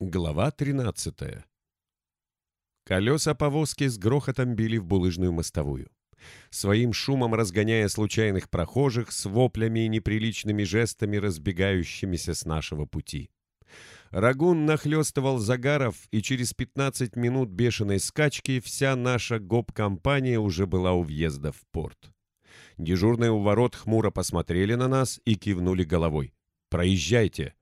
Глава 13 Колеса повозки с грохотом били в булыжную мостовую. Своим шумом разгоняя случайных прохожих с воплями и неприличными жестами, разбегающимися с нашего пути. Рагун нахлестывал Загаров, и через 15 минут бешеной скачки вся наша гоп-компания уже была у въезда в порт. Дежурные у ворот хмуро посмотрели на нас и кивнули головой. «Проезжайте!»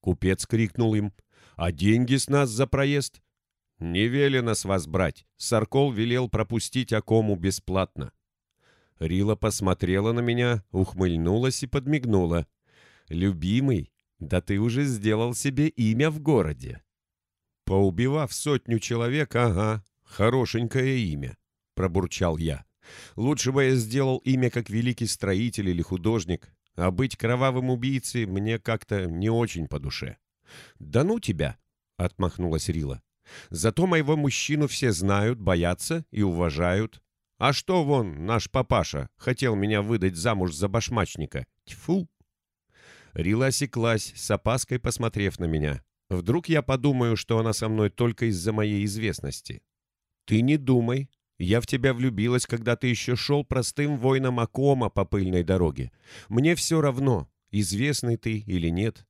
Купец крикнул им. «А деньги с нас за проезд?» «Не велено с вас брать. Саркол велел пропустить Акому бесплатно». Рила посмотрела на меня, ухмыльнулась и подмигнула. «Любимый, да ты уже сделал себе имя в городе». «Поубивав сотню человек, ага, хорошенькое имя», — пробурчал я. «Лучше бы я сделал имя как великий строитель или художник, а быть кровавым убийцей мне как-то не очень по душе». «Да ну тебя!» — отмахнулась Рила. «Зато моего мужчину все знают, боятся и уважают. А что вон, наш папаша хотел меня выдать замуж за башмачника? Тьфу!» Рила осеклась, с опаской посмотрев на меня. Вдруг я подумаю, что она со мной только из-за моей известности. «Ты не думай. Я в тебя влюбилась, когда ты еще шел простым воином Акома по пыльной дороге. Мне все равно, известный ты или нет.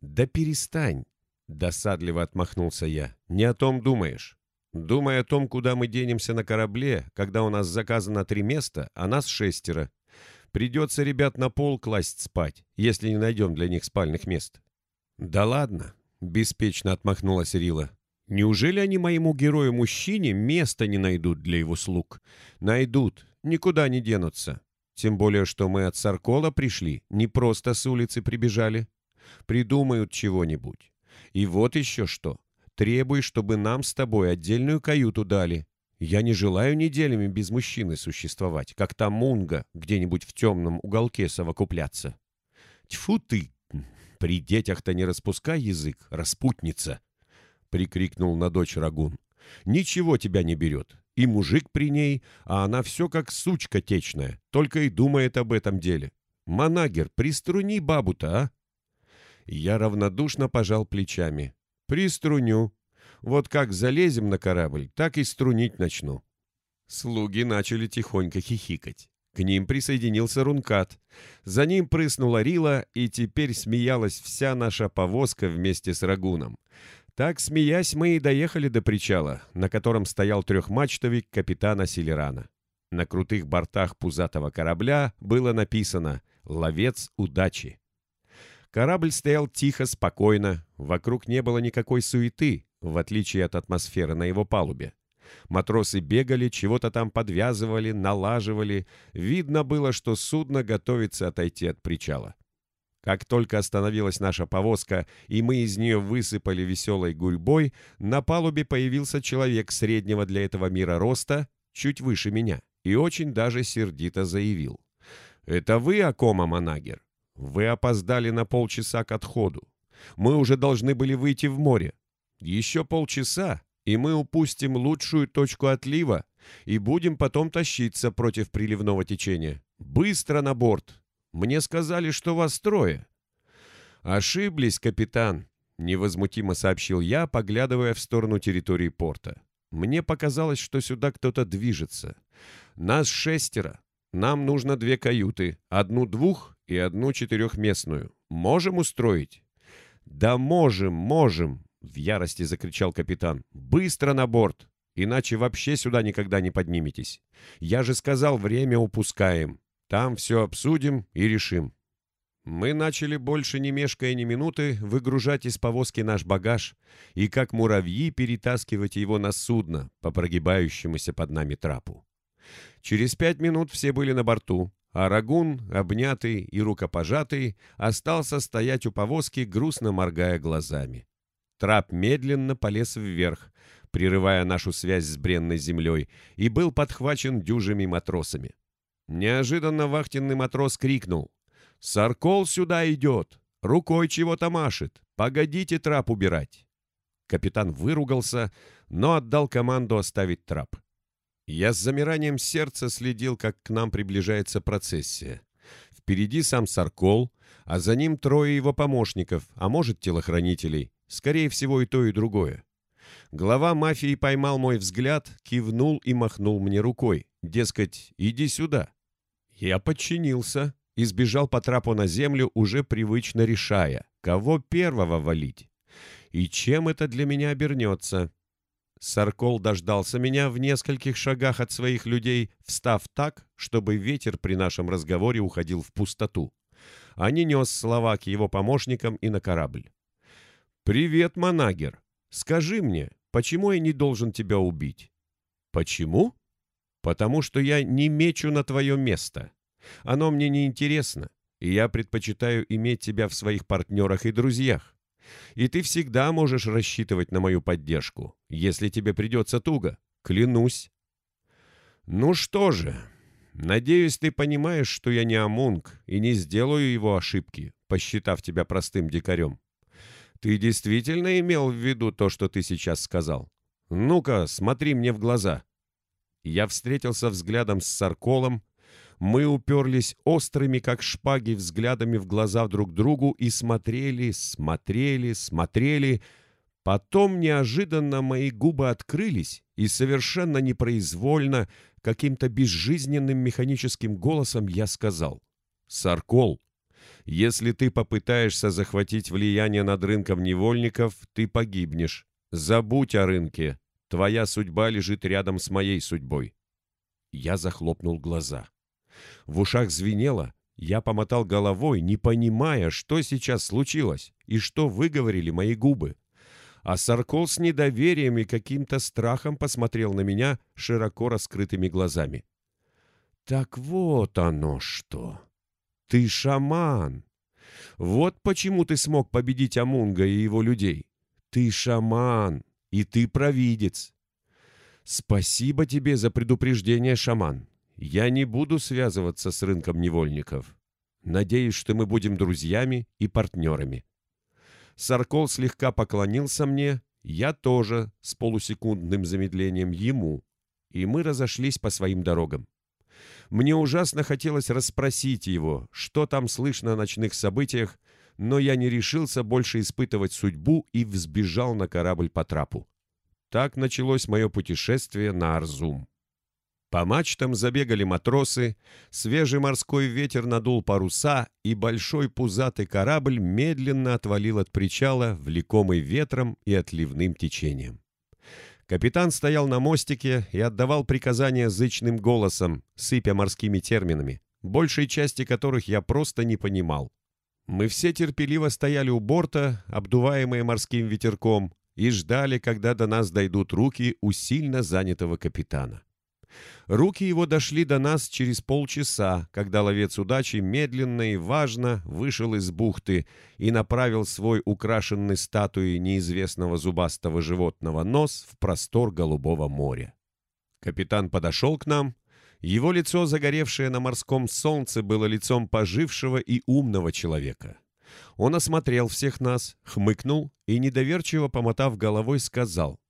«Да перестань!» — досадливо отмахнулся я. «Не о том думаешь. Думай о том, куда мы денемся на корабле, когда у нас заказано три места, а нас шестеро. Придется ребят на пол класть спать, если не найдем для них спальных мест». «Да ладно!» — беспечно отмахнулась Рила. «Неужели они моему герою-мужчине места не найдут для его слуг? Найдут, никуда не денутся. Тем более, что мы от Саркола пришли, не просто с улицы прибежали придумают чего-нибудь. И вот еще что. Требуй, чтобы нам с тобой отдельную каюту дали. Я не желаю неделями без мужчины существовать, как та мунга где-нибудь в темном уголке совокупляться. Тьфу ты! При детях-то не распускай язык, распутница! Прикрикнул на дочь Рагун. Ничего тебя не берет. И мужик при ней, а она все как сучка течная, только и думает об этом деле. Манагер, приструни бабу-то, а? Я равнодушно пожал плечами. «Приструню. Вот как залезем на корабль, так и струнить начну». Слуги начали тихонько хихикать. К ним присоединился Рункат. За ним прыснула Рила, и теперь смеялась вся наша повозка вместе с Рагуном. Так, смеясь, мы и доехали до причала, на котором стоял трехмачтовик капитана Селерана. На крутых бортах пузатого корабля было написано «Ловец удачи». Корабль стоял тихо, спокойно, вокруг не было никакой суеты, в отличие от атмосферы на его палубе. Матросы бегали, чего-то там подвязывали, налаживали. Видно было, что судно готовится отойти от причала. Как только остановилась наша повозка, и мы из нее высыпали веселой гурьбой, на палубе появился человек среднего для этого мира роста, чуть выше меня, и очень даже сердито заявил. «Это вы, Акома Манагер? Вы опоздали на полчаса к отходу. Мы уже должны были выйти в море. Еще полчаса, и мы упустим лучшую точку отлива и будем потом тащиться против приливного течения. Быстро на борт. Мне сказали, что вас трое. Ошиблись, капитан, невозмутимо сообщил я, поглядывая в сторону территории порта. Мне показалось, что сюда кто-то движется. Нас шестеро. Нам нужно две каюты, одну двух и одну четырехместную. Можем устроить?» «Да можем, можем!» — в ярости закричал капитан. «Быстро на борт! Иначе вообще сюда никогда не подниметесь. Я же сказал, время упускаем. Там все обсудим и решим». Мы начали больше не мешкая ни минуты выгружать из повозки наш багаж и как муравьи перетаскивать его на судно по прогибающемуся под нами трапу. Через пять минут все были на борту, а Рагун, обнятый и рукопожатый, остался стоять у повозки, грустно моргая глазами. Трап медленно полез вверх, прерывая нашу связь с бренной землей, и был подхвачен дюжими матросами. Неожиданно вахтенный матрос крикнул. «Саркол сюда идет! Рукой чего-то машет! Погодите трап убирать!» Капитан выругался, но отдал команду оставить трап. Я с замиранием сердца следил, как к нам приближается процессия. Впереди сам Саркол, а за ним трое его помощников, а может, телохранителей. Скорее всего, и то, и другое. Глава мафии поймал мой взгляд, кивнул и махнул мне рукой. Дескать, иди сюда. Я подчинился и сбежал по трапу на землю, уже привычно решая, кого первого валить. И чем это для меня обернется? Саркол дождался меня в нескольких шагах от своих людей, встав так, чтобы ветер при нашем разговоре уходил в пустоту, не нес слова к его помощникам и на корабль. «Привет, Манагер. Скажи мне, почему я не должен тебя убить?» «Почему?» «Потому что я не мечу на твое место. Оно мне не интересно, и я предпочитаю иметь тебя в своих партнерах и друзьях. И ты всегда можешь рассчитывать на мою поддержку, если тебе придется туго. Клянусь. Ну что же, надеюсь, ты понимаешь, что я не Амунг и не сделаю его ошибки, посчитав тебя простым дикарем. Ты действительно имел в виду то, что ты сейчас сказал? Ну-ка, смотри мне в глаза. Я встретился взглядом с Сарколом, мы уперлись острыми, как шпаги, взглядами в глаза друг другу и смотрели, смотрели, смотрели. Потом неожиданно мои губы открылись, и совершенно непроизвольно, каким-то безжизненным механическим голосом я сказал «Саркол, если ты попытаешься захватить влияние над рынком невольников, ты погибнешь. Забудь о рынке. Твоя судьба лежит рядом с моей судьбой». Я захлопнул глаза. В ушах звенело, я помотал головой, не понимая, что сейчас случилось и что выговорили мои губы. А Саркол с недоверием и каким-то страхом посмотрел на меня широко раскрытыми глазами. «Так вот оно что! Ты шаман! Вот почему ты смог победить Амунга и его людей! Ты шаман, и ты провидец!» «Спасибо тебе за предупреждение, шаман. Я не буду связываться с рынком невольников. Надеюсь, что мы будем друзьями и партнерами. Саркол слегка поклонился мне, я тоже с полусекундным замедлением ему, и мы разошлись по своим дорогам. Мне ужасно хотелось расспросить его, что там слышно о ночных событиях, но я не решился больше испытывать судьбу и взбежал на корабль по трапу. Так началось мое путешествие на Арзум. По мачтам забегали матросы, свежий морской ветер надул паруса, и большой пузатый корабль медленно отвалил от причала, влекомый ветром и отливным течением. Капитан стоял на мостике и отдавал приказания зычным голосом, сыпя морскими терминами, большей части которых я просто не понимал. Мы все терпеливо стояли у борта, обдуваемые морским ветерком, и ждали, когда до нас дойдут руки у сильно занятого капитана. Руки его дошли до нас через полчаса, когда ловец удачи медленно и важно вышел из бухты и направил свой украшенный статуей неизвестного зубастого животного нос в простор голубого моря. Капитан подошел к нам. Его лицо, загоревшее на морском солнце, было лицом пожившего и умного человека. Он осмотрел всех нас, хмыкнул и, недоверчиво помотав головой, сказал,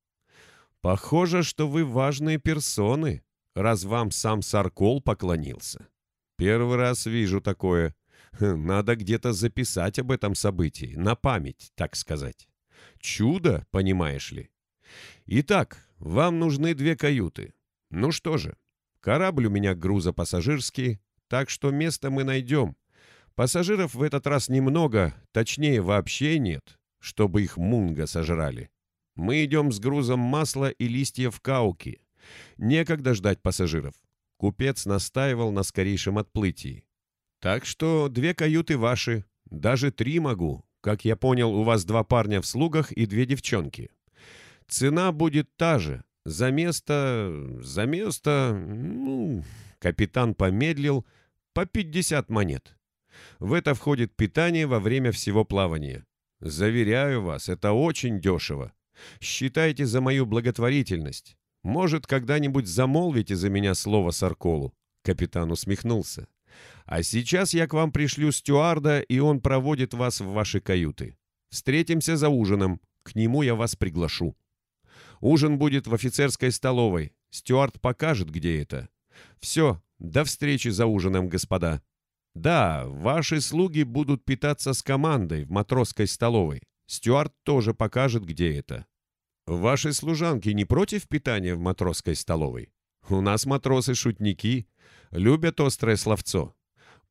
«Похоже, что вы важные персоны, раз вам сам Саркол поклонился. Первый раз вижу такое. Хм, надо где-то записать об этом событии, на память, так сказать. Чудо, понимаешь ли. Итак, вам нужны две каюты. Ну что же, корабль у меня грузопассажирский, так что место мы найдем. Пассажиров в этот раз немного, точнее вообще нет, чтобы их мунга сожрали. Мы идем с грузом масла и листьев кауки. Некогда ждать пассажиров. Купец настаивал на скорейшем отплытии. Так что две каюты ваши, даже три могу. Как я понял, у вас два парня в слугах и две девчонки. Цена будет та же. За место... За место... Ну, капитан помедлил. По 50 монет. В это входит питание во время всего плавания. Заверяю вас, это очень дешево. Считайте за мою благотворительность. Может, когда-нибудь замолвите за меня слово Сарколу?» Капитан усмехнулся. «А сейчас я к вам пришлю стюарда, и он проводит вас в ваши каюты. Встретимся за ужином. К нему я вас приглашу. Ужин будет в офицерской столовой. Стюард покажет, где это. Все, до встречи за ужином, господа. Да, ваши слуги будут питаться с командой в матросской столовой. Стюарт тоже покажет, где это. Ваши служанки не против питания в матросской столовой? У нас матросы-шутники, любят острое словцо.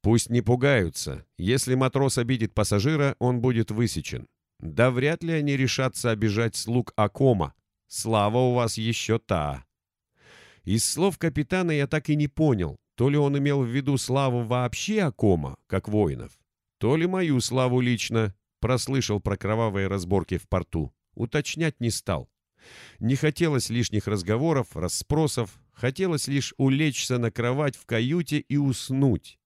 Пусть не пугаются. Если матрос обидит пассажира, он будет высечен. Да вряд ли они решатся обижать слуг Акома. Слава у вас еще та. Из слов капитана я так и не понял, то ли он имел в виду славу вообще Акома, как воинов, то ли мою славу лично, прослышал про кровавые разборки в порту. Уточнять не стал. Не хотелось лишних разговоров, расспросов, хотелось лишь улечься на кровать в каюте и уснуть.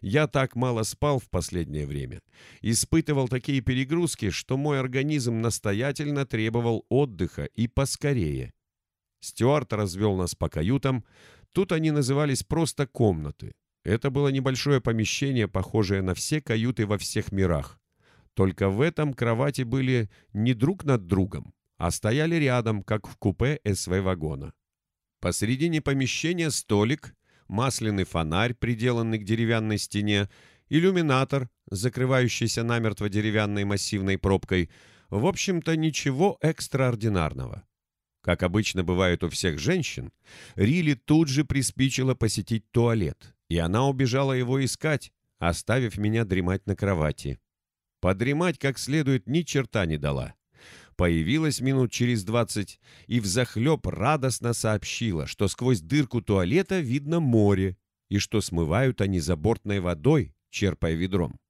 Я так мало спал в последнее время, испытывал такие перегрузки, что мой организм настоятельно требовал отдыха и поскорее. Стюарт развел нас по каютам, тут они назывались просто комнаты. Это было небольшое помещение, похожее на все каюты во всех мирах. Только в этом кровати были не друг над другом, а стояли рядом, как в купе СВ-вагона. Посередине помещения столик, масляный фонарь, приделанный к деревянной стене, иллюминатор, закрывающийся намертво деревянной массивной пробкой. В общем-то, ничего экстраординарного. Как обычно бывает у всех женщин, Рили тут же приспичило посетить туалет, и она убежала его искать, оставив меня дремать на кровати. Подремать как следует ни черта не дала. Появилась минут через двадцать и взахлеб радостно сообщила, что сквозь дырку туалета видно море и что смывают они забортной водой, черпая ведром.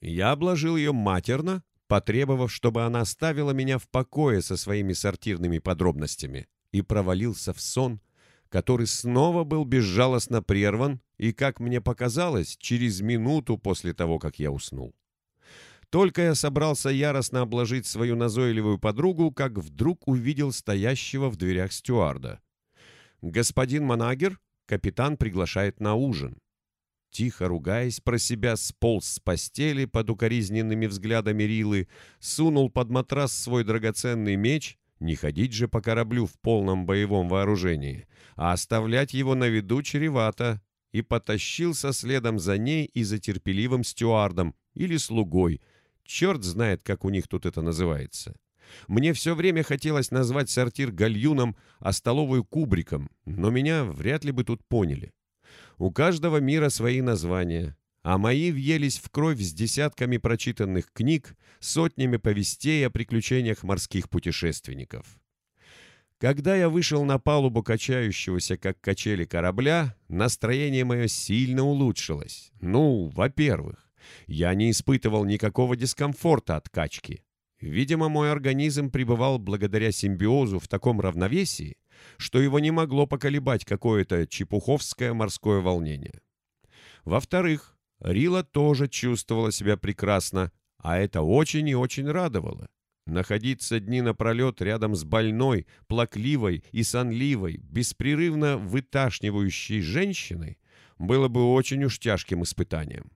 Я обложил ее матерно, потребовав, чтобы она оставила меня в покое со своими сортирными подробностями, и провалился в сон, который снова был безжалостно прерван и, как мне показалось, через минуту после того, как я уснул. Только я собрался яростно обложить свою назойливую подругу, как вдруг увидел стоящего в дверях стюарда. «Господин Манагер, капитан приглашает на ужин». Тихо ругаясь про себя, сполз с постели под укоризненными взглядами Рилы, сунул под матрас свой драгоценный меч, не ходить же по кораблю в полном боевом вооружении, а оставлять его на виду чревато, и потащился следом за ней и за терпеливым стюардом или слугой — Черт знает, как у них тут это называется. Мне все время хотелось назвать сортир гальюном, а столовую кубриком, но меня вряд ли бы тут поняли. У каждого мира свои названия, а мои въелись в кровь с десятками прочитанных книг, сотнями повестей о приключениях морских путешественников. Когда я вышел на палубу качающегося, как качели корабля, настроение мое сильно улучшилось. Ну, во-первых, я не испытывал никакого дискомфорта от качки. Видимо, мой организм пребывал благодаря симбиозу в таком равновесии, что его не могло поколебать какое-то чепуховское морское волнение. Во-вторых, Рила тоже чувствовала себя прекрасно, а это очень и очень радовало. Находиться дни напролет рядом с больной, плакливой и сонливой, беспрерывно выташнивающей женщиной было бы очень уж тяжким испытанием.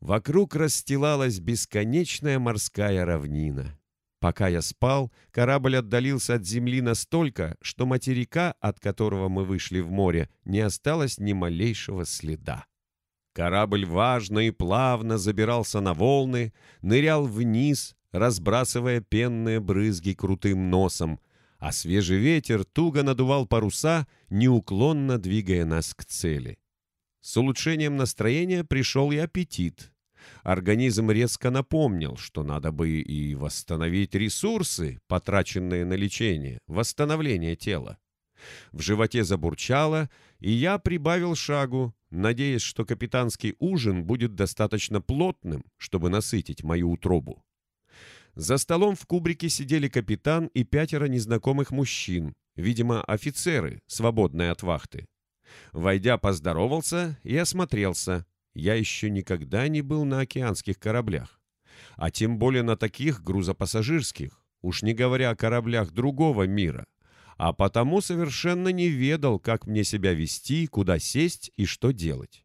Вокруг расстилалась бесконечная морская равнина. Пока я спал, корабль отдалился от земли настолько, что материка, от которого мы вышли в море, не осталось ни малейшего следа. Корабль важно и плавно забирался на волны, нырял вниз, разбрасывая пенные брызги крутым носом, а свежий ветер туго надувал паруса, неуклонно двигая нас к цели. С улучшением настроения пришел и аппетит. Организм резко напомнил, что надо бы и восстановить ресурсы, потраченные на лечение, восстановление тела. В животе забурчало, и я прибавил шагу, надеясь, что капитанский ужин будет достаточно плотным, чтобы насытить мою утробу. За столом в кубрике сидели капитан и пятеро незнакомых мужчин, видимо, офицеры, свободные от вахты. Войдя, поздоровался и осмотрелся, я еще никогда не был на океанских кораблях, а тем более на таких грузопассажирских, уж не говоря о кораблях другого мира, а потому совершенно не ведал, как мне себя вести, куда сесть и что делать.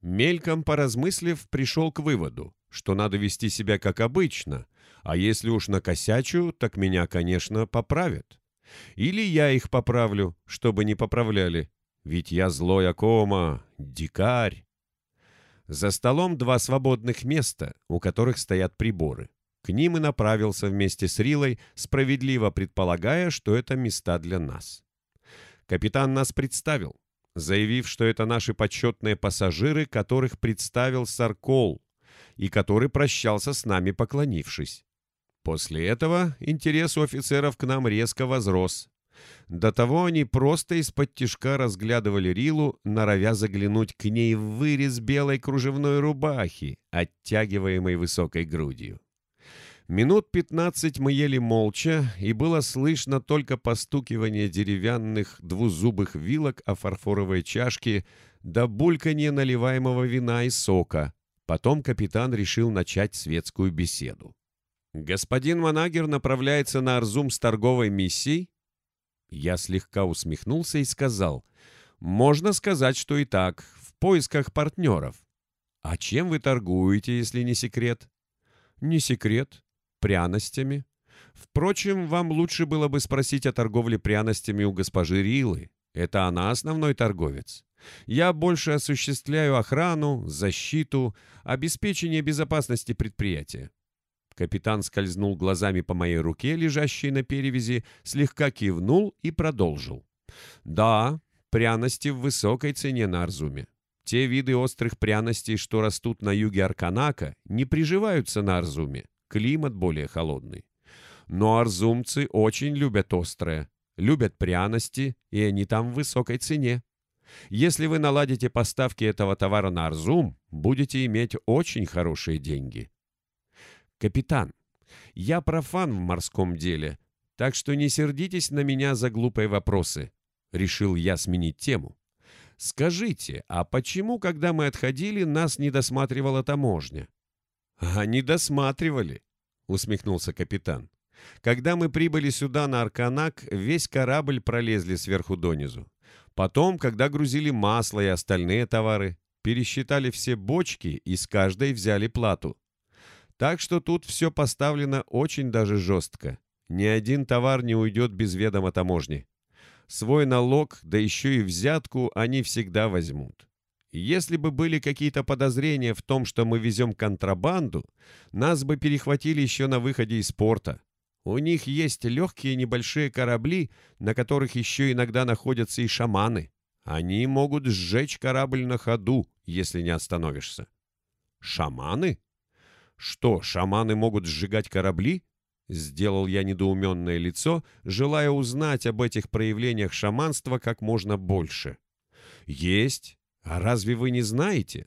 Мельком поразмыслив, пришел к выводу, что надо вести себя как обычно, а если уж накосячу, так меня, конечно, поправят. Или я их поправлю, чтобы не поправляли, ведь я злой Акома, дикарь. За столом два свободных места, у которых стоят приборы. К ним и направился вместе с Рилой, справедливо предполагая, что это места для нас. Капитан нас представил, заявив, что это наши почетные пассажиры, которых представил Саркол, и который прощался с нами, поклонившись. После этого интерес у офицеров к нам резко возрос. До того они просто из-под тишка разглядывали Рилу, норовя заглянуть к ней в вырез белой кружевной рубахи, оттягиваемой высокой грудью. Минут пятнадцать мы ели молча, и было слышно только постукивание деревянных двузубых вилок о фарфоровой чашке до бульканье наливаемого вина и сока. Потом капитан решил начать светскую беседу. «Господин Манагер направляется на Арзум с торговой миссией?» Я слегка усмехнулся и сказал, «Можно сказать, что и так, в поисках партнеров». «А чем вы торгуете, если не секрет?» «Не секрет пряностями. Впрочем, вам лучше было бы спросить о торговле пряностями у госпожи Рилы. Это она основной торговец. Я больше осуществляю охрану, защиту, обеспечение безопасности предприятия. Капитан скользнул глазами по моей руке, лежащей на перевязи, слегка кивнул и продолжил. «Да, пряности в высокой цене на Арзуме. Те виды острых пряностей, что растут на юге Арканака, не приживаются на Арзуме климат более холодный. Но арзумцы очень любят острое, любят пряности, и они там в высокой цене. Если вы наладите поставки этого товара на Арзум, будете иметь очень хорошие деньги. Капитан, я профан в морском деле, так что не сердитесь на меня за глупые вопросы. Решил я сменить тему. Скажите, а почему, когда мы отходили, нас не досматривала таможня? «Они досматривали», — усмехнулся капитан. «Когда мы прибыли сюда на Арканак, весь корабль пролезли сверху донизу. Потом, когда грузили масло и остальные товары, пересчитали все бочки и с каждой взяли плату. Так что тут все поставлено очень даже жестко. Ни один товар не уйдет без ведома таможни. Свой налог, да еще и взятку они всегда возьмут. Если бы были какие-то подозрения в том, что мы везем контрабанду, нас бы перехватили еще на выходе из порта. У них есть легкие небольшие корабли, на которых еще иногда находятся и шаманы. Они могут сжечь корабль на ходу, если не остановишься. Шаманы? Что, шаманы могут сжигать корабли? Сделал я недоуменное лицо, желая узнать об этих проявлениях шаманства как можно больше. Есть. А разве вы не знаете?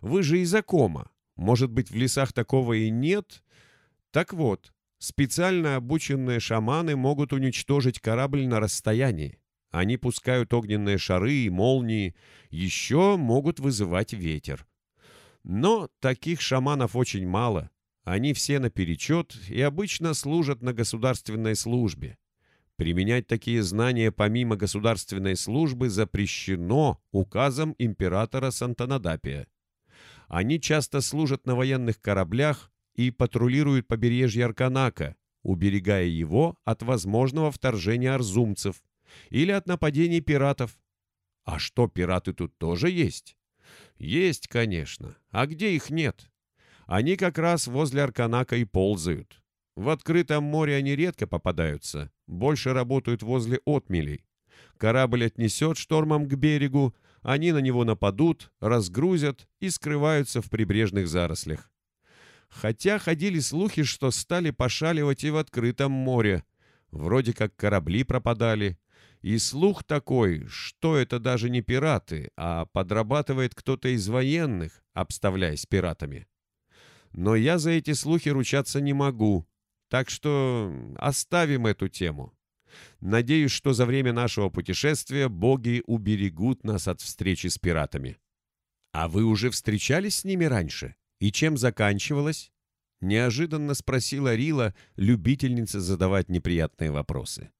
Вы же из Акома. Может быть, в лесах такого и нет? Так вот, специально обученные шаманы могут уничтожить корабль на расстоянии. Они пускают огненные шары и молнии, еще могут вызывать ветер. Но таких шаманов очень мало. Они все наперечет и обычно служат на государственной службе. Применять такие знания помимо государственной службы запрещено указом императора Сантанадапия. Они часто служат на военных кораблях и патрулируют побережье Арканака, уберегая его от возможного вторжения арзумцев или от нападений пиратов. А что, пираты тут тоже есть? Есть, конечно. А где их нет? Они как раз возле Арканака и ползают. В открытом море они редко попадаются, больше работают возле отмелей. Корабль отнесет штормом к берегу, они на него нападут, разгрузят и скрываются в прибрежных зарослях. Хотя ходили слухи, что стали пошаливать и в открытом море. Вроде как корабли пропадали. И слух такой, что это даже не пираты, а подрабатывает кто-то из военных, обставляясь пиратами. Но я за эти слухи ручаться не могу, так что оставим эту тему. Надеюсь, что за время нашего путешествия боги уберегут нас от встречи с пиратами. А вы уже встречались с ними раньше? И чем заканчивалось? Неожиданно спросила Рила, любительница задавать неприятные вопросы.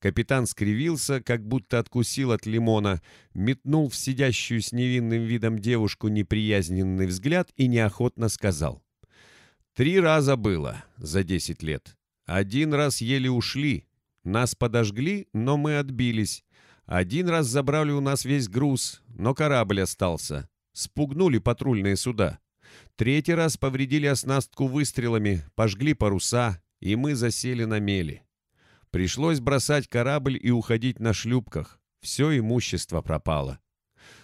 Капитан скривился, как будто откусил от лимона, метнул в сидящую с невинным видом девушку неприязненный взгляд и неохотно сказал. Три раза было за десять лет. Один раз еле ушли. Нас подожгли, но мы отбились. Один раз забрали у нас весь груз, но корабль остался. Спугнули патрульные суда. Третий раз повредили оснастку выстрелами, пожгли паруса, и мы засели на мели. Пришлось бросать корабль и уходить на шлюпках. Все имущество пропало.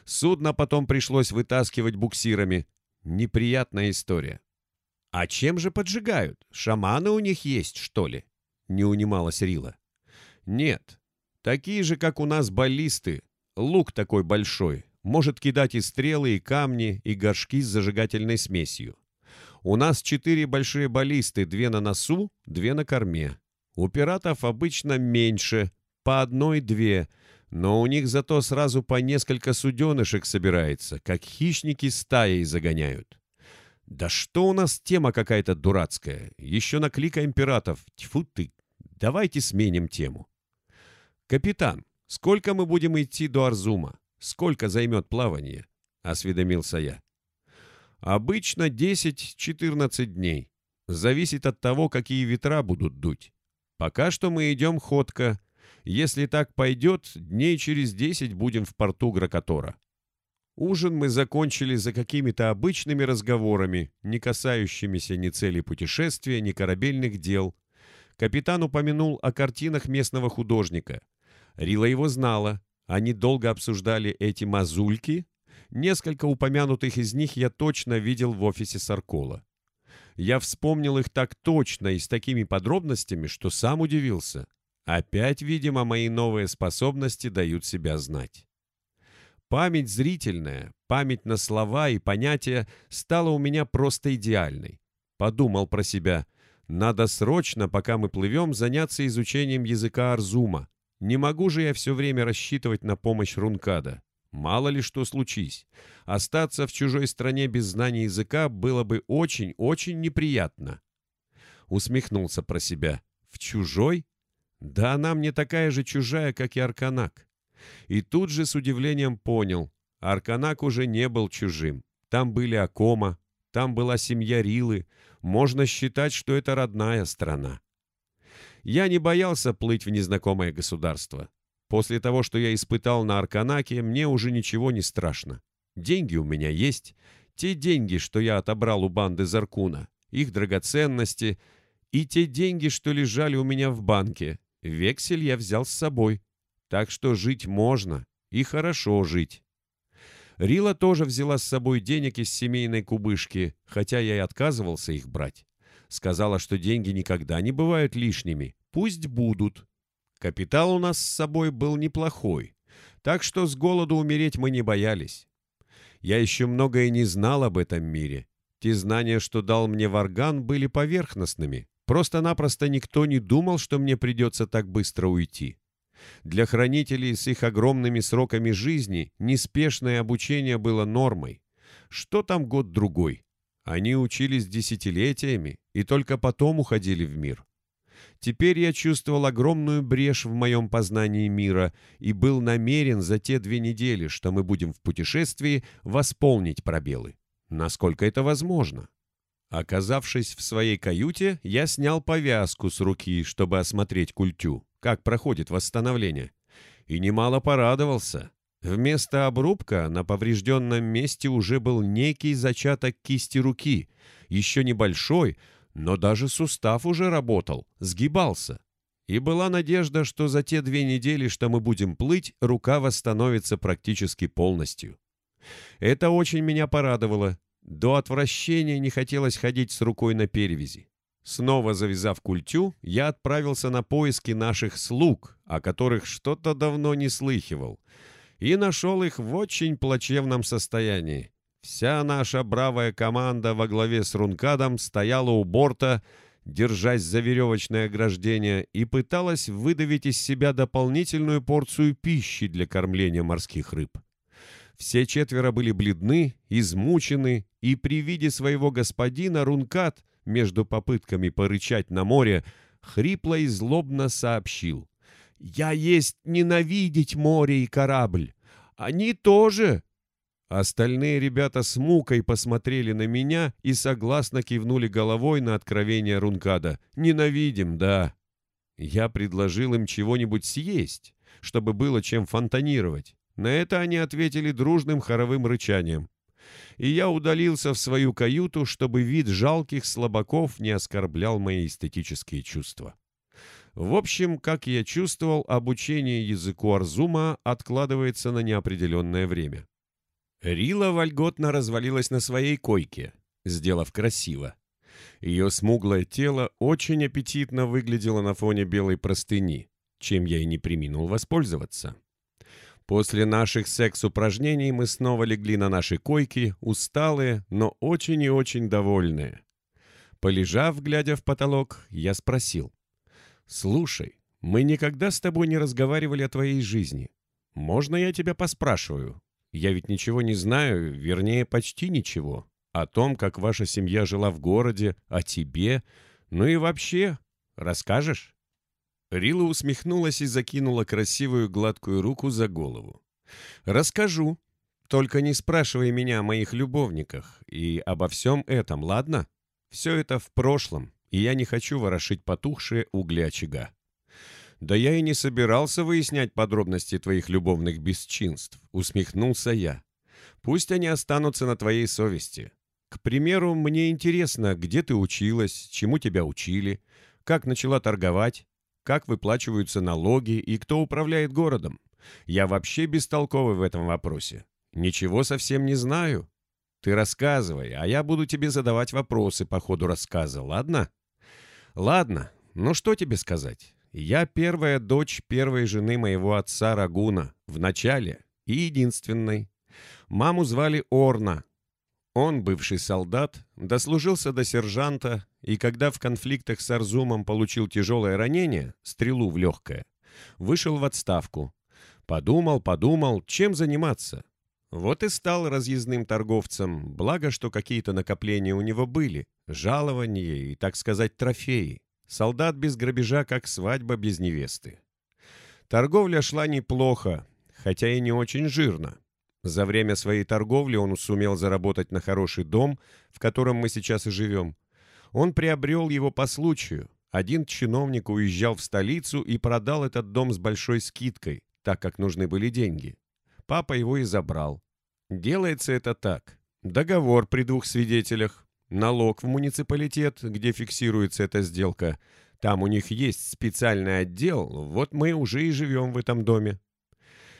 Судно потом пришлось вытаскивать буксирами. Неприятная история. «А чем же поджигают? Шаманы у них есть, что ли?» — не унималась Рила. «Нет. Такие же, как у нас баллисты. Лук такой большой. Может кидать и стрелы, и камни, и горшки с зажигательной смесью. У нас четыре большие баллисты, две на носу, две на корме. У пиратов обычно меньше, по одной-две, но у них зато сразу по несколько суденышек собирается, как хищники стаей загоняют. Да что у нас тема какая-то дурацкая, еще накликаем пиратов. Тьфу ты, давайте сменим тему. Капитан, сколько мы будем идти до Арзума? Сколько займет плавание? Осведомился я. Обычно 10-14 дней. Зависит от того, какие ветра будут дуть. Пока что мы идем ходко. Если так пойдет, дней через десять будем в порту Гракотора. Ужин мы закончили за какими-то обычными разговорами, не касающимися ни цели путешествия, ни корабельных дел. Капитан упомянул о картинах местного художника. Рила его знала. Они долго обсуждали эти мазульки. Несколько упомянутых из них я точно видел в офисе Саркола. Я вспомнил их так точно и с такими подробностями, что сам удивился. Опять, видимо, мои новые способности дают себя знать. Память зрительная, память на слова и понятия стала у меня просто идеальной. Подумал про себя. Надо срочно, пока мы плывем, заняться изучением языка Арзума. Не могу же я все время рассчитывать на помощь Рункада. Мало ли что случись. Остаться в чужой стране без знания языка было бы очень-очень неприятно. Усмехнулся про себя. В чужой? Да она мне такая же чужая, как и Арканак. И тут же с удивлением понял. Арканак уже не был чужим. Там были Акома, там была семья Рилы. Можно считать, что это родная страна. Я не боялся плыть в незнакомое государство. После того, что я испытал на Арканаке, мне уже ничего не страшно. Деньги у меня есть. Те деньги, что я отобрал у банды Заркуна, их драгоценности и те деньги, что лежали у меня в банке. Вексель я взял с собой. Так что жить можно и хорошо жить. Рила тоже взяла с собой денег из семейной кубышки, хотя я и отказывался их брать. Сказала, что деньги никогда не бывают лишними. Пусть будут. Капитал у нас с собой был неплохой, так что с голоду умереть мы не боялись. Я еще многое не знал об этом мире. Те знания, что дал мне Варган, были поверхностными. Просто-напросто никто не думал, что мне придется так быстро уйти. Для хранителей с их огромными сроками жизни неспешное обучение было нормой. Что там год-другой? Они учились десятилетиями и только потом уходили в мир. Теперь я чувствовал огромную брешь в моем познании мира и был намерен за те две недели, что мы будем в путешествии, восполнить пробелы. Насколько это возможно? Оказавшись в своей каюте, я снял повязку с руки, чтобы осмотреть культю, как проходит восстановление. И немало порадовался. Вместо обрубка на поврежденном месте уже был некий зачаток кисти руки, еще небольшой, но даже сустав уже работал, сгибался. И была надежда, что за те две недели, что мы будем плыть, рука восстановится практически полностью. Это очень меня порадовало. До отвращения не хотелось ходить с рукой на перевязи. Снова завязав культю, я отправился на поиски наших слуг, о которых что-то давно не слыхивал, и нашел их в очень плачевном состоянии. Вся наша бравая команда во главе с Рункадом стояла у борта, держась за веревочное ограждение, и пыталась выдавить из себя дополнительную порцию пищи для кормления морских рыб. Все четверо были бледны, измучены, и при виде своего господина Рункад, между попытками порычать на море, хрипло и злобно сообщил. «Я есть ненавидеть море и корабль. Они тоже Остальные ребята с мукой посмотрели на меня и согласно кивнули головой на откровение Рункада. «Ненавидим, да». Я предложил им чего-нибудь съесть, чтобы было чем фонтанировать. На это они ответили дружным хоровым рычанием. и я удалился в свою каюту, чтобы вид жалких слабаков не оскорблял мои эстетические чувства. В общем, как я чувствовал, обучение языку Арзума откладывается на неопределенное время. Рила вольготно развалилась на своей койке, сделав красиво. Ее смуглое тело очень аппетитно выглядело на фоне белой простыни, чем я и не приминул воспользоваться. После наших секс-упражнений мы снова легли на наши койки, усталые, но очень и очень довольные. Полежав, глядя в потолок, я спросил. «Слушай, мы никогда с тобой не разговаривали о твоей жизни. Можно я тебя поспрашиваю? Я ведь ничего не знаю, вернее, почти ничего. О том, как ваша семья жила в городе, о тебе, ну и вообще. Расскажешь?» Рила усмехнулась и закинула красивую гладкую руку за голову. «Расскажу. Только не спрашивай меня о моих любовниках и обо всем этом, ладно? Все это в прошлом, и я не хочу ворошить потухшие угли очага». «Да я и не собирался выяснять подробности твоих любовных бесчинств», — усмехнулся я. «Пусть они останутся на твоей совести. К примеру, мне интересно, где ты училась, чему тебя учили, как начала торговать, как выплачиваются налоги и кто управляет городом. Я вообще бестолковый в этом вопросе. Ничего совсем не знаю. Ты рассказывай, а я буду тебе задавать вопросы по ходу рассказа, ладно? Ладно, ну что тебе сказать? Я первая дочь первой жены моего отца Рагуна, в начале и единственной. Маму звали Орна, он, бывший солдат, дослужился до сержанта, и когда в конфликтах с Арзумом получил тяжелое ранение, стрелу в легкое, вышел в отставку. Подумал, подумал, чем заниматься. Вот и стал разъездным торговцем, благо, что какие-то накопления у него были, жалования и, так сказать, трофеи. Солдат без грабежа, как свадьба без невесты. Торговля шла неплохо, хотя и не очень жирно. За время своей торговли он сумел заработать на хороший дом, в котором мы сейчас и живем. Он приобрел его по случаю. Один чиновник уезжал в столицу и продал этот дом с большой скидкой, так как нужны были деньги. Папа его и забрал. Делается это так. Договор при двух свидетелях, налог в муниципалитет, где фиксируется эта сделка. Там у них есть специальный отдел, вот мы уже и живем в этом доме.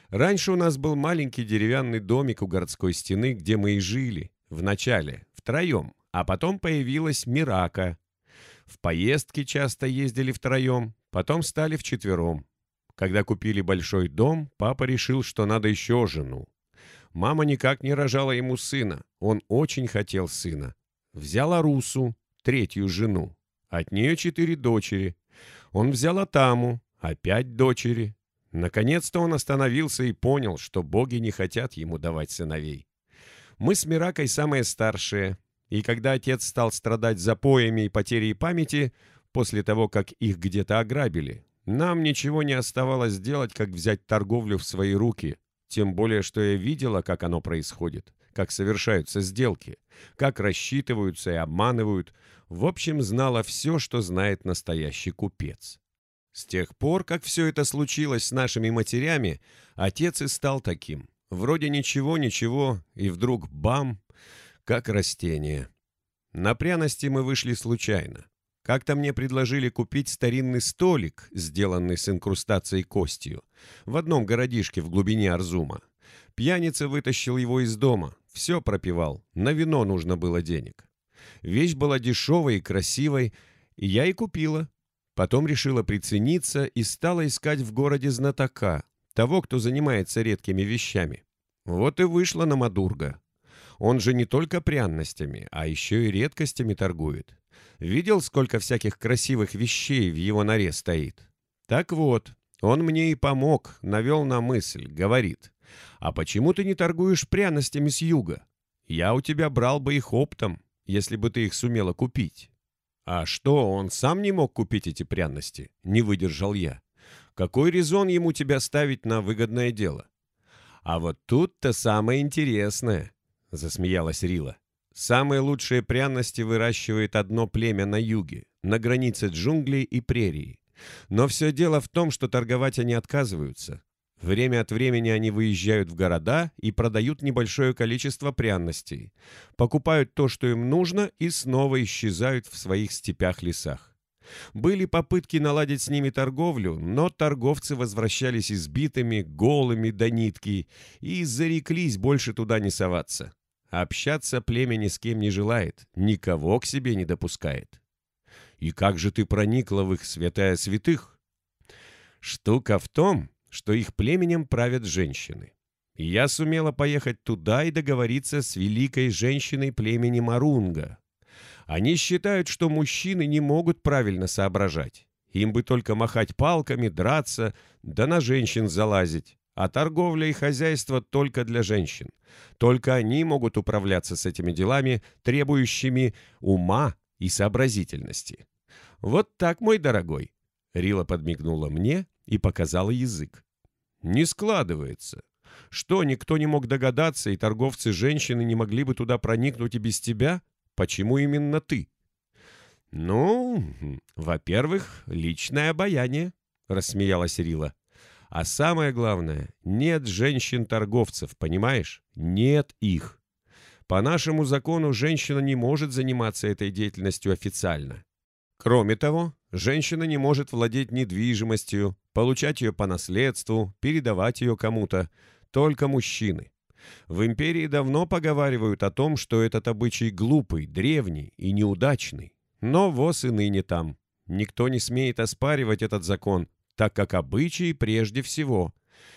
Раньше у нас был маленький деревянный домик у городской стены, где мы и жили. Вначале, втроем, а потом появилась Мирака. В поездки часто ездили втроем, потом стали вчетвером. Когда купили большой дом, папа решил, что надо еще жену. Мама никак не рожала ему сына, он очень хотел сына. Взял Арусу, третью жену. От нее четыре дочери. Он взял Атаму, опять дочери. Наконец-то он остановился и понял, что боги не хотят ему давать сыновей. Мы с Миракой самые старшие, и когда отец стал страдать запоями и потерей памяти, после того, как их где-то ограбили, нам ничего не оставалось делать, как взять торговлю в свои руки, тем более, что я видела, как оно происходит, как совершаются сделки, как рассчитываются и обманывают, в общем, знала все, что знает настоящий купец. С тех пор, как все это случилось с нашими матерями, отец и стал таким. Вроде ничего-ничего, и вдруг бам, как растение. На пряности мы вышли случайно. Как-то мне предложили купить старинный столик, сделанный с инкрустацией костью, в одном городишке в глубине Арзума. Пьяница вытащил его из дома, все пропивал, на вино нужно было денег. Вещь была дешевой и красивой, и я и купила. Потом решила прицениться и стала искать в городе знатока, того, кто занимается редкими вещами. Вот и вышла на Мадурга. Он же не только пряностями, а еще и редкостями торгует. Видел, сколько всяких красивых вещей в его норе стоит? Так вот, он мне и помог, навел на мысль, говорит. «А почему ты не торгуешь пряностями с юга? Я у тебя брал бы их оптом, если бы ты их сумела купить». «А что, он сам не мог купить эти пряности?» — не выдержал я. «Какой резон ему тебя ставить на выгодное дело?» «А вот тут-то самое интересное», — засмеялась Рила. «Самые лучшие пряности выращивает одно племя на юге, на границе джунглей и прерии. Но все дело в том, что торговать они отказываются. Время от времени они выезжают в города и продают небольшое количество пряностей, покупают то, что им нужно, и снова исчезают в своих степях-лесах. Были попытки наладить с ними торговлю, но торговцы возвращались избитыми, голыми до нитки и зареклись больше туда не соваться. Общаться племя ни с кем не желает, никого к себе не допускает. И как же ты проникла в их святая святых? Штука в том, что их племенем правят женщины. И я сумела поехать туда и договориться с великой женщиной племени Марунга, они считают, что мужчины не могут правильно соображать. Им бы только махать палками, драться, да на женщин залазить. А торговля и хозяйство только для женщин. Только они могут управляться с этими делами, требующими ума и сообразительности. Вот так, мой дорогой. Рила подмигнула мне и показала язык. Не складывается. Что, никто не мог догадаться, и торговцы женщины не могли бы туда проникнуть и без тебя? Почему именно ты? Ну, во-первых, личное обаяние, рассмеялась Рила. А самое главное, нет женщин-торговцев, понимаешь? Нет их. По нашему закону женщина не может заниматься этой деятельностью официально. Кроме того, женщина не может владеть недвижимостью, получать ее по наследству, передавать ее кому-то. Только мужчины. В империи давно поговаривают о том, что этот обычай глупый, древний и неудачный. Но воз и ныне там. Никто не смеет оспаривать этот закон, так как обычаи прежде всего.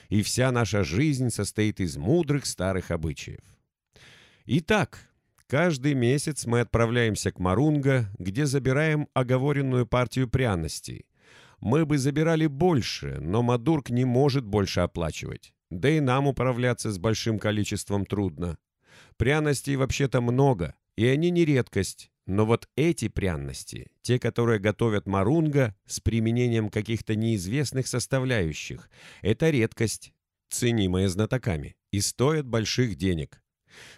И вся наша жизнь состоит из мудрых старых обычаев. Итак, каждый месяц мы отправляемся к Марунга, где забираем оговоренную партию пряностей. Мы бы забирали больше, но Мадурк не может больше оплачивать. Да и нам управляться с большим количеством трудно. Пряностей вообще-то много, и они не редкость. Но вот эти пряности, те, которые готовят марунга с применением каких-то неизвестных составляющих, это редкость, ценимая знатоками, и стоят больших денег.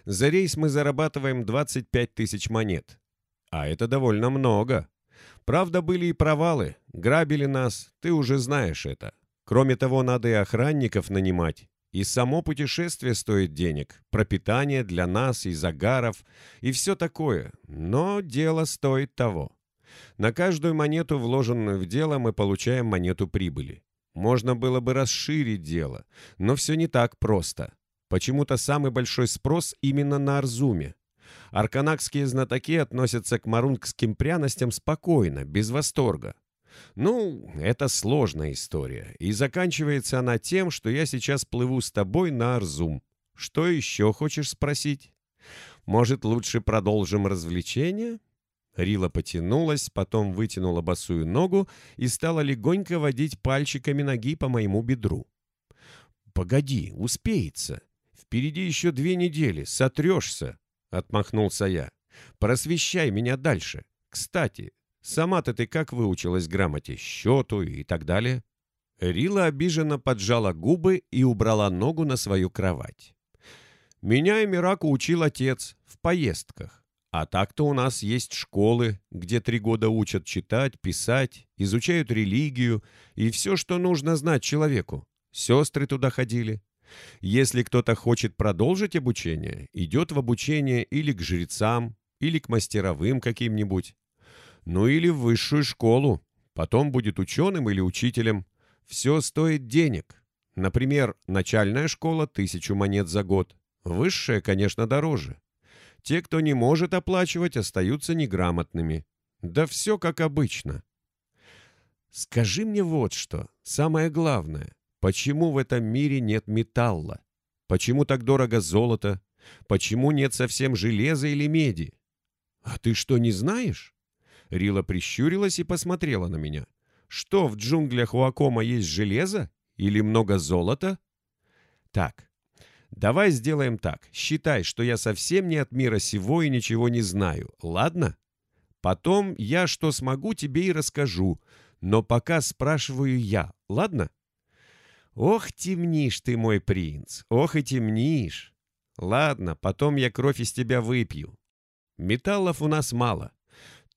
За рейс мы зарабатываем 25 тысяч монет. А это довольно много. Правда, были и провалы, грабили нас, ты уже знаешь это. Кроме того, надо и охранников нанимать. И само путешествие стоит денег, пропитание для нас и загаров, и все такое. Но дело стоит того. На каждую монету, вложенную в дело, мы получаем монету прибыли. Можно было бы расширить дело, но все не так просто. Почему-то самый большой спрос именно на Арзуме. Арканакские знатоки относятся к марунгским пряностям спокойно, без восторга. Ну, это сложная история, и заканчивается она тем, что я сейчас плыву с тобой на Арзум. Что еще хочешь спросить? Может, лучше продолжим развлечение?» Рила потянулась, потом вытянула босую ногу и стала легонько водить пальчиками ноги по моему бедру. «Погоди, успеется. Впереди еще две недели, сотрешься», — отмахнулся я. «Просвещай меня дальше. Кстати, Сама-то ты как выучилась грамоте, счету и так далее?» Рила обиженно поджала губы и убрала ногу на свою кровать. «Меня и Мираку учил отец в поездках. А так-то у нас есть школы, где три года учат читать, писать, изучают религию и все, что нужно знать человеку. Сестры туда ходили. Если кто-то хочет продолжить обучение, идет в обучение или к жрецам, или к мастеровым каким-нибудь. Ну или в высшую школу. Потом будет ученым или учителем. Все стоит денег. Например, начальная школа – тысячу монет за год. Высшая, конечно, дороже. Те, кто не может оплачивать, остаются неграмотными. Да все как обычно. Скажи мне вот что, самое главное. Почему в этом мире нет металла? Почему так дорого золото? Почему нет совсем железа или меди? А ты что, не знаешь? Рила прищурилась и посмотрела на меня. «Что, в джунглях у Акома есть железо? Или много золота?» «Так, давай сделаем так. Считай, что я совсем не от мира сего и ничего не знаю, ладно? Потом я что смогу тебе и расскажу, но пока спрашиваю я, ладно?» «Ох, темнишь ты, мой принц, ох и темнишь!» «Ладно, потом я кровь из тебя выпью. Металлов у нас мало.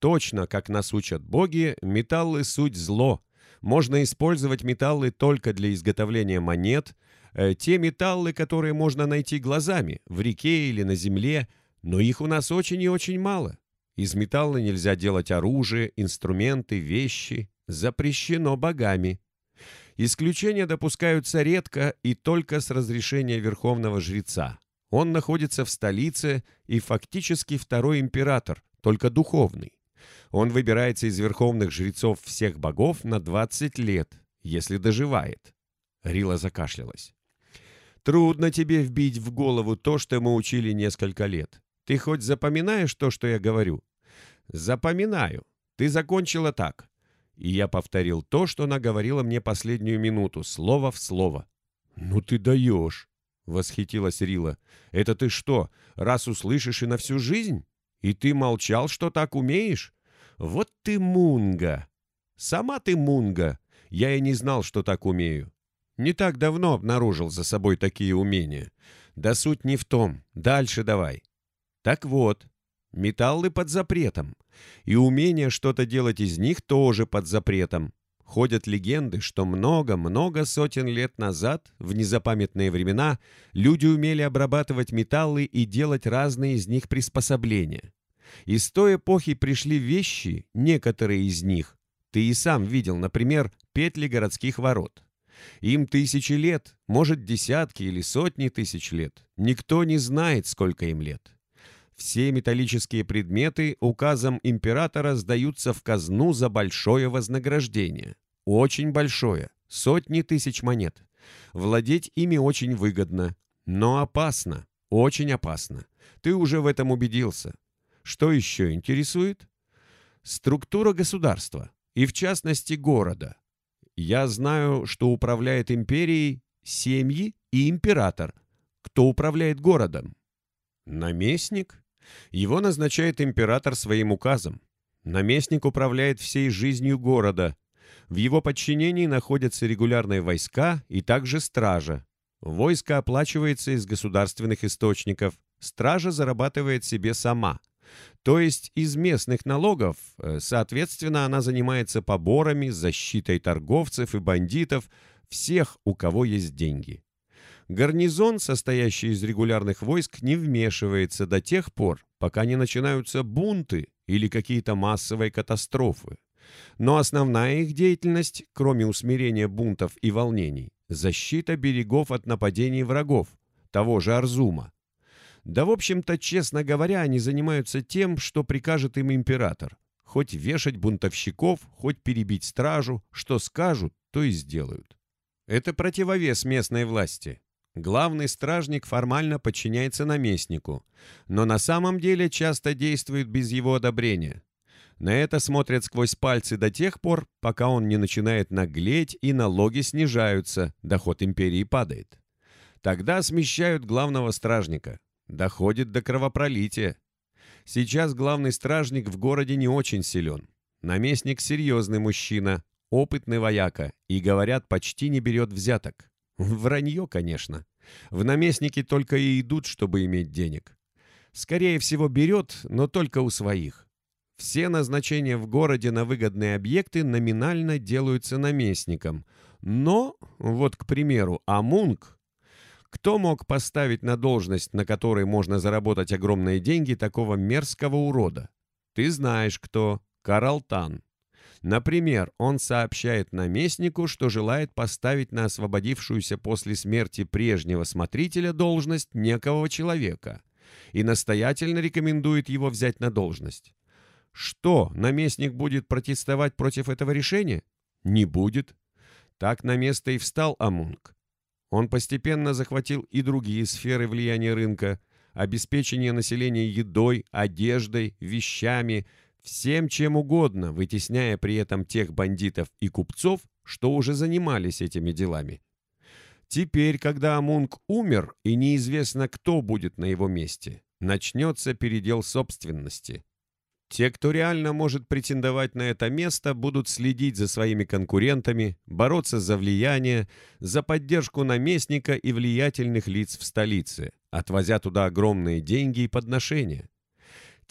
Точно, как нас учат боги, металлы — суть зло. Можно использовать металлы только для изготовления монет, э, те металлы, которые можно найти глазами, в реке или на земле, но их у нас очень и очень мало. Из металла нельзя делать оружие, инструменты, вещи. Запрещено богами. Исключения допускаются редко и только с разрешения верховного жреца. Он находится в столице и фактически второй император, только духовный. Он выбирается из верховных жрецов всех богов на 20 лет, если доживает. Рила закашлялась. «Трудно тебе вбить в голову то, что мы учили несколько лет. Ты хоть запоминаешь то, что я говорю?» «Запоминаю. Ты закончила так». И я повторил то, что она говорила мне последнюю минуту, слово в слово. «Ну ты даешь!» — восхитилась Рила. «Это ты что, раз услышишь и на всю жизнь? И ты молчал, что так умеешь? Вот ты мунга! Сама ты мунга! Я и не знал, что так умею. Не так давно обнаружил за собой такие умения. Да суть не в том. Дальше давай. Так вот, металлы под запретом. И умение что-то делать из них тоже под запретом. Ходят легенды, что много-много сотен лет назад, в незапамятные времена, люди умели обрабатывать металлы и делать разные из них приспособления. Из той эпохи пришли вещи, некоторые из них. Ты и сам видел, например, петли городских ворот. Им тысячи лет, может, десятки или сотни тысяч лет. Никто не знает, сколько им лет. Все металлические предметы указом императора сдаются в казну за большое вознаграждение. Очень большое. Сотни тысяч монет. Владеть ими очень выгодно. Но опасно. Очень опасно. Ты уже в этом убедился. Что еще интересует? Структура государства. И в частности города. Я знаю, что управляет империей семьи и император. Кто управляет городом? Наместник? Его назначает император своим указом. Наместник управляет всей жизнью города. В его подчинении находятся регулярные войска и также стража. Войско оплачивается из государственных источников. Стража зарабатывает себе сама. То есть из местных налогов, э, соответственно, она занимается поборами, защитой торговцев и бандитов, всех, у кого есть деньги. Гарнизон, состоящий из регулярных войск, не вмешивается до тех пор, пока не начинаются бунты или какие-то массовые катастрофы. Но основная их деятельность, кроме усмирения бунтов и волнений, защита берегов от нападений врагов, того же Арзума. Да, в общем-то, честно говоря, они занимаются тем, что прикажет им император. Хоть вешать бунтовщиков, хоть перебить стражу, что скажут, то и сделают. Это противовес местной власти. Главный стражник формально подчиняется наместнику, но на самом деле часто действует без его одобрения. На это смотрят сквозь пальцы до тех пор, пока он не начинает наглеть и налоги снижаются, доход империи падает. Тогда смещают главного стражника. Доходит до кровопролития. Сейчас главный стражник в городе не очень силен. Наместник серьезный мужчина, опытный вояка и, говорят, почти не берет взяток. Вранье, конечно. В наместники только и идут, чтобы иметь денег. Скорее всего, берет, но только у своих. Все назначения в городе на выгодные объекты номинально делаются наместником. Но, вот, к примеру, Амунг... Кто мог поставить на должность, на которой можно заработать огромные деньги, такого мерзкого урода? Ты знаешь кто. Каралтан. Например, он сообщает наместнику, что желает поставить на освободившуюся после смерти прежнего смотрителя должность некого человека и настоятельно рекомендует его взять на должность. Что, наместник будет протестовать против этого решения? Не будет. Так на место и встал Амунг. Он постепенно захватил и другие сферы влияния рынка, обеспечение населения едой, одеждой, вещами – всем чем угодно, вытесняя при этом тех бандитов и купцов, что уже занимались этими делами. Теперь, когда Амунг умер и неизвестно, кто будет на его месте, начнется передел собственности. Те, кто реально может претендовать на это место, будут следить за своими конкурентами, бороться за влияние, за поддержку наместника и влиятельных лиц в столице, отвозя туда огромные деньги и подношения.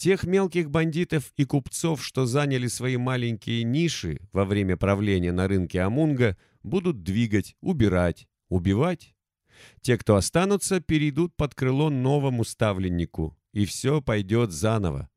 Тех мелких бандитов и купцов, что заняли свои маленькие ниши во время правления на рынке Амунга, будут двигать, убирать, убивать. Те, кто останутся, перейдут под крыло новому ставленнику, и все пойдет заново.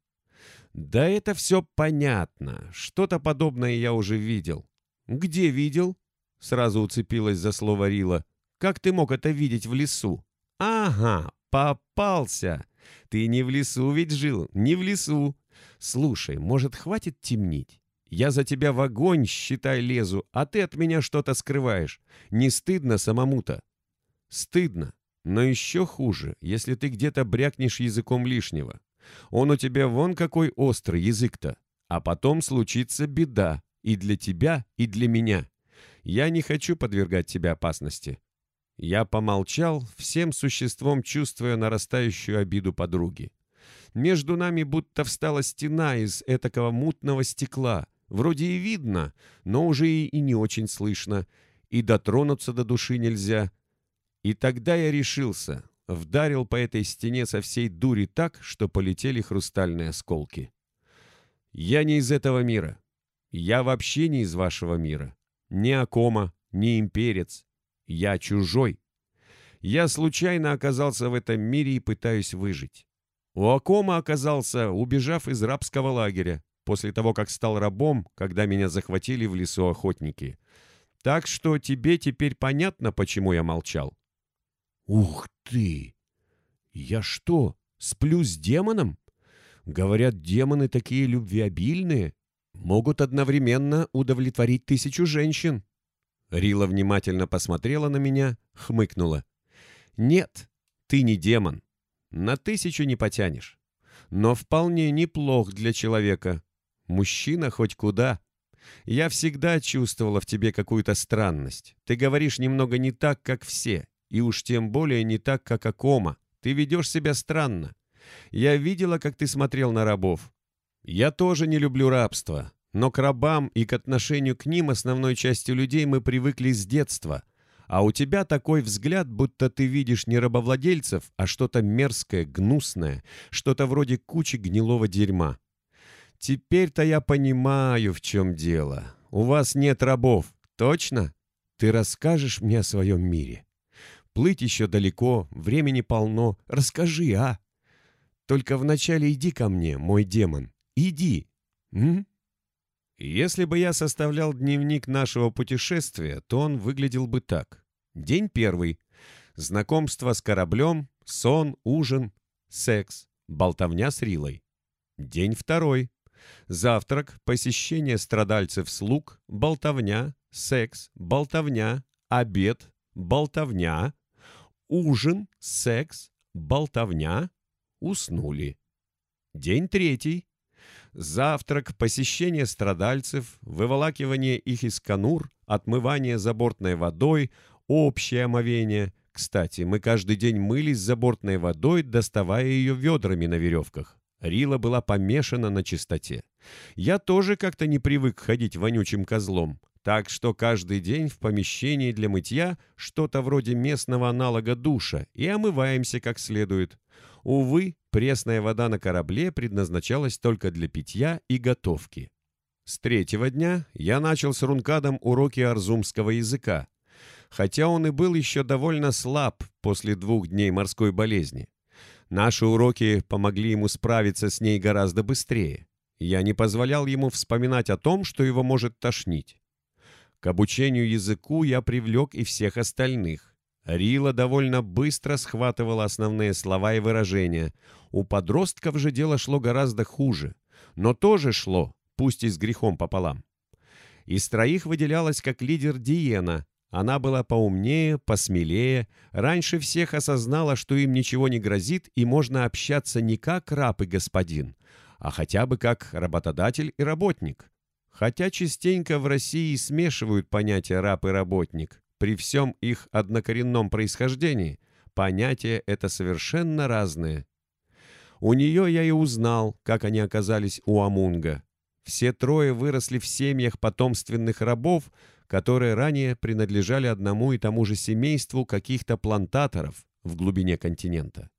Да это все понятно. Что-то подобное я уже видел. Где видел? Сразу уцепилась за слово Рила. Как ты мог это видеть в лесу? Ага, попался. Ты не в лесу ведь жил, не в лесу. Слушай, может, хватит темнить? Я за тебя в огонь, считай, лезу, а ты от меня что-то скрываешь. Не стыдно самому-то? Стыдно. Но еще хуже, если ты где-то брякнешь языком лишнего. Он у тебя вон какой острый язык-то. А потом случится беда и для тебя, и для меня. Я не хочу подвергать тебя опасности. Я помолчал, всем существом чувствуя нарастающую обиду подруги. Между нами будто встала стена из этакого мутного стекла. Вроде и видно, но уже и не очень слышно. И дотронуться до души нельзя. И тогда я решился, вдарил по этой стене со всей дури так, что полетели хрустальные осколки. Я не из этого мира. Я вообще не из вашего мира. Ни Акома, ни имперец. Я чужой. Я случайно оказался в этом мире и пытаюсь выжить. У Акома оказался, убежав из рабского лагеря, после того, как стал рабом, когда меня захватили в лесу охотники. Так что тебе теперь понятно, почему я молчал. Ух ты! Я что, сплю с демоном? Говорят, демоны такие любвеобильные, могут одновременно удовлетворить тысячу женщин. Рила внимательно посмотрела на меня, хмыкнула. «Нет, ты не демон. На тысячу не потянешь. Но вполне неплох для человека. Мужчина хоть куда. Я всегда чувствовала в тебе какую-то странность. Ты говоришь немного не так, как все, и уж тем более не так, как Акома. Ты ведешь себя странно. Я видела, как ты смотрел на рабов. Я тоже не люблю рабство, но к рабам и к отношению к ним основной частью людей мы привыкли с детства. А у тебя такой взгляд, будто ты видишь не рабовладельцев, а что-то мерзкое, гнусное, что-то вроде кучи гнилого дерьма. Теперь-то я понимаю, в чем дело. У вас нет рабов, точно? Ты расскажешь мне о своем мире? Плыть еще далеко, времени полно. Расскажи, а? Только вначале иди ко мне, мой демон. Иди. М? Если бы я составлял дневник нашего путешествия, то он выглядел бы так. День первый. Знакомство с кораблем, сон, ужин, секс, болтовня с Рилой. День второй. Завтрак, посещение страдальцев-слуг, болтовня, секс, болтовня, обед, болтовня, ужин, секс, болтовня, уснули. День третий. Завтрак, посещение страдальцев, выволакивание их из конур, отмывание забортной водой, общее омовение. Кстати, мы каждый день мылись забортной водой, доставая ее ведрами на веревках. Рила была помешана на чистоте. Я тоже как-то не привык ходить вонючим козлом, так что каждый день в помещении для мытья что-то вроде местного аналога душа и омываемся как следует. Увы, пресная вода на корабле предназначалась только для питья и готовки. С третьего дня я начал с Рункадом уроки арзумского языка, хотя он и был еще довольно слаб после двух дней морской болезни. Наши уроки помогли ему справиться с ней гораздо быстрее. Я не позволял ему вспоминать о том, что его может тошнить. К обучению языку я привлек и всех остальных. Рила довольно быстро схватывала основные слова и выражения. У подростков же дело шло гораздо хуже. Но тоже шло, пусть и с грехом пополам. Из троих выделялась как лидер Диена. Она была поумнее, посмелее, раньше всех осознала, что им ничего не грозит и можно общаться не как раб и господин, а хотя бы как работодатель и работник. Хотя частенько в России смешивают понятия раб и работник, при всем их однокоренном происхождении, понятия это совершенно разные. У нее я и узнал, как они оказались у Амунга. Все трое выросли в семьях потомственных рабов, которые ранее принадлежали одному и тому же семейству каких-то плантаторов в глубине континента.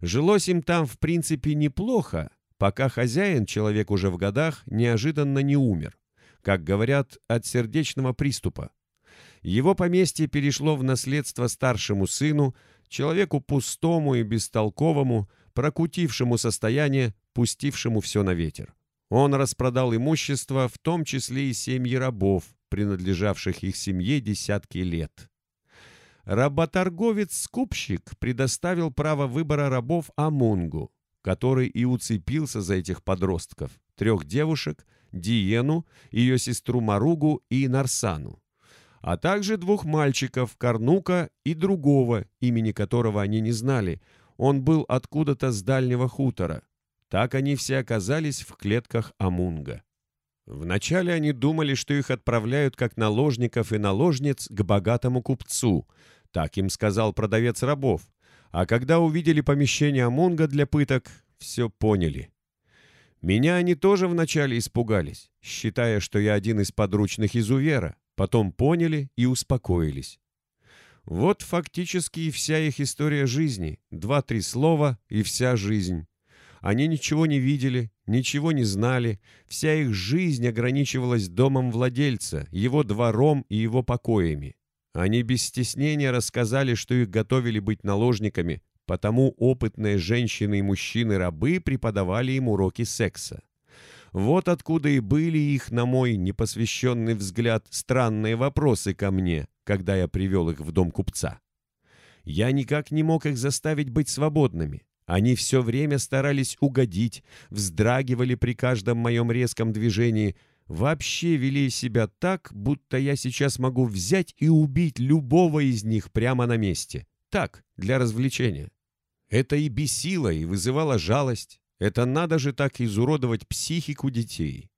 Жилось им там, в принципе, неплохо, пока хозяин, человек уже в годах, неожиданно не умер. Как говорят, от сердечного приступа. Его поместье перешло в наследство старшему сыну, человеку пустому и бестолковому, прокутившему состояние, пустившему все на ветер. Он распродал имущество, в том числе и семьи рабов, принадлежавших их семье десятки лет. Работорговец-скупщик предоставил право выбора рабов Амунгу, который и уцепился за этих подростков, трех девушек, Диену, ее сестру Маругу и Нарсану, а также двух мальчиков, Карнука и другого, имени которого они не знали. Он был откуда-то с дальнего хутора. Так они все оказались в клетках Амунга. Вначале они думали, что их отправляют как наложников и наложниц к богатому купцу. Так им сказал продавец рабов. А когда увидели помещение Амунга для пыток, все поняли. Меня они тоже вначале испугались, считая, что я один из подручных изувера. Потом поняли и успокоились. Вот фактически и вся их история жизни. Два-три слова и вся жизнь. Они ничего не видели, ничего не знали. Вся их жизнь ограничивалась домом владельца, его двором и его покоями. Они без стеснения рассказали, что их готовили быть наложниками, потому опытные женщины и мужчины-рабы преподавали им уроки секса. Вот откуда и были их, на мой непосвященный взгляд, странные вопросы ко мне, когда я привел их в дом купца. Я никак не мог их заставить быть свободными. Они все время старались угодить, вздрагивали при каждом моем резком движении, вообще вели себя так, будто я сейчас могу взять и убить любого из них прямо на месте. Так, для развлечения. Это и бесило, и вызывало жалость. Это надо же так изуродовать психику детей.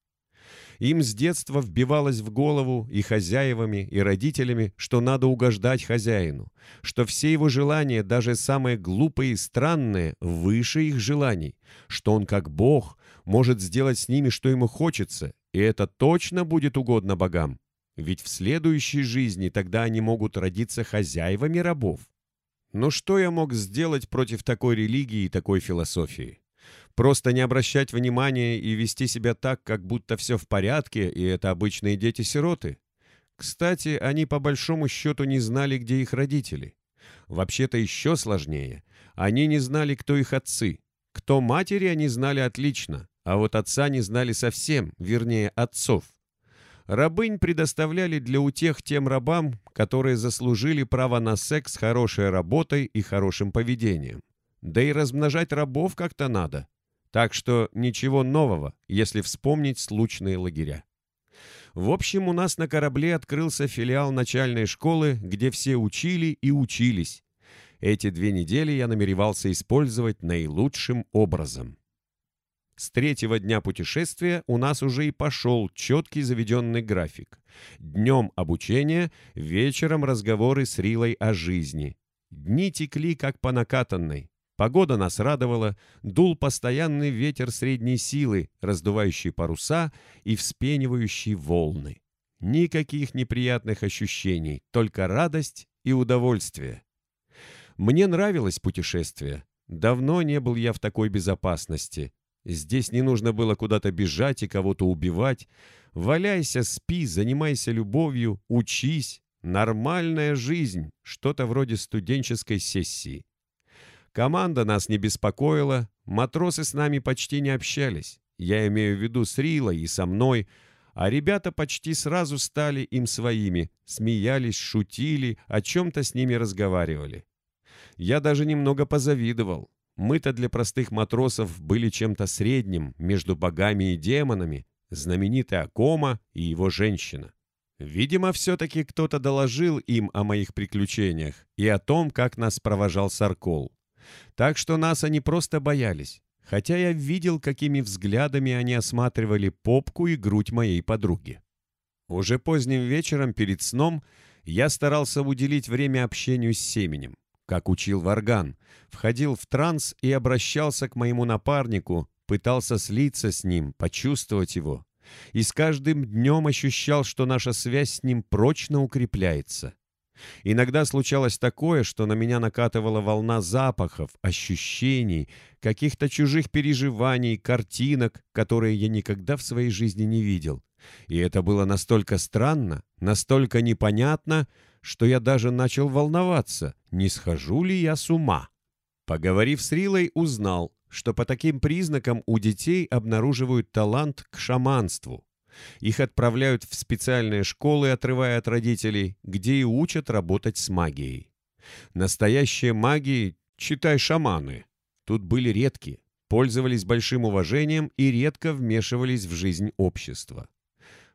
Им с детства вбивалось в голову и хозяевами, и родителями, что надо угождать хозяину, что все его желания, даже самые глупые и странные, выше их желаний, что он как бог может сделать с ними, что ему хочется, и это точно будет угодно богам. Ведь в следующей жизни тогда они могут родиться хозяевами рабов. Но что я мог сделать против такой религии и такой философии? Просто не обращать внимания и вести себя так, как будто все в порядке, и это обычные дети-сироты. Кстати, они по большому счету не знали, где их родители. Вообще-то еще сложнее. Они не знали, кто их отцы. Кто матери, они знали отлично, а вот отца не знали совсем, вернее, отцов. Рабынь предоставляли для утех тем рабам, которые заслужили право на секс хорошей работой и хорошим поведением. Да и размножать рабов как-то надо. Так что ничего нового, если вспомнить случные лагеря. В общем, у нас на корабле открылся филиал начальной школы, где все учили и учились. Эти две недели я намеревался использовать наилучшим образом. С третьего дня путешествия у нас уже и пошел четкий заведенный график. Днем обучение, вечером разговоры с Рилой о жизни. Дни текли как по накатанной. Погода нас радовала, дул постоянный ветер средней силы, раздувающий паруса и вспенивающий волны. Никаких неприятных ощущений, только радость и удовольствие. Мне нравилось путешествие. Давно не был я в такой безопасности. Здесь не нужно было куда-то бежать и кого-то убивать. Валяйся, спи, занимайся любовью, учись. Нормальная жизнь, что-то вроде студенческой сессии. Команда нас не беспокоила, матросы с нами почти не общались. Я имею в виду с Рилой и со мной, а ребята почти сразу стали им своими, смеялись, шутили, о чем-то с ними разговаривали. Я даже немного позавидовал. Мы-то для простых матросов были чем-то средним между богами и демонами, знаменитый Акома и его женщина. Видимо, все-таки кто-то доложил им о моих приключениях и о том, как нас провожал Саркол. Так что нас они просто боялись, хотя я видел, какими взглядами они осматривали попку и грудь моей подруги. Уже поздним вечером перед сном я старался уделить время общению с семенем, как учил Варган, входил в транс и обращался к моему напарнику, пытался слиться с ним, почувствовать его. И с каждым днем ощущал, что наша связь с ним прочно укрепляется. Иногда случалось такое, что на меня накатывала волна запахов, ощущений, каких-то чужих переживаний, картинок, которые я никогда в своей жизни не видел. И это было настолько странно, настолько непонятно, что я даже начал волноваться, не схожу ли я с ума. Поговорив с Рилой, узнал, что по таким признакам у детей обнаруживают талант к шаманству. Их отправляют в специальные школы, отрывая от родителей, где и учат работать с магией. Настоящие маги, читай шаманы, тут были редки, пользовались большим уважением и редко вмешивались в жизнь общества.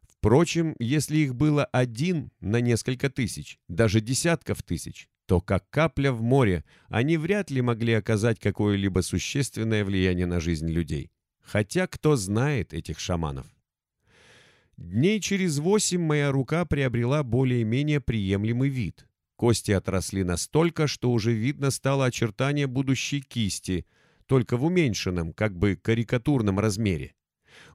Впрочем, если их было один на несколько тысяч, даже десятков тысяч, то как капля в море они вряд ли могли оказать какое-либо существенное влияние на жизнь людей. Хотя кто знает этих шаманов? Дней через восемь моя рука приобрела более-менее приемлемый вид. Кости отросли настолько, что уже видно стало очертание будущей кисти, только в уменьшенном, как бы карикатурном размере.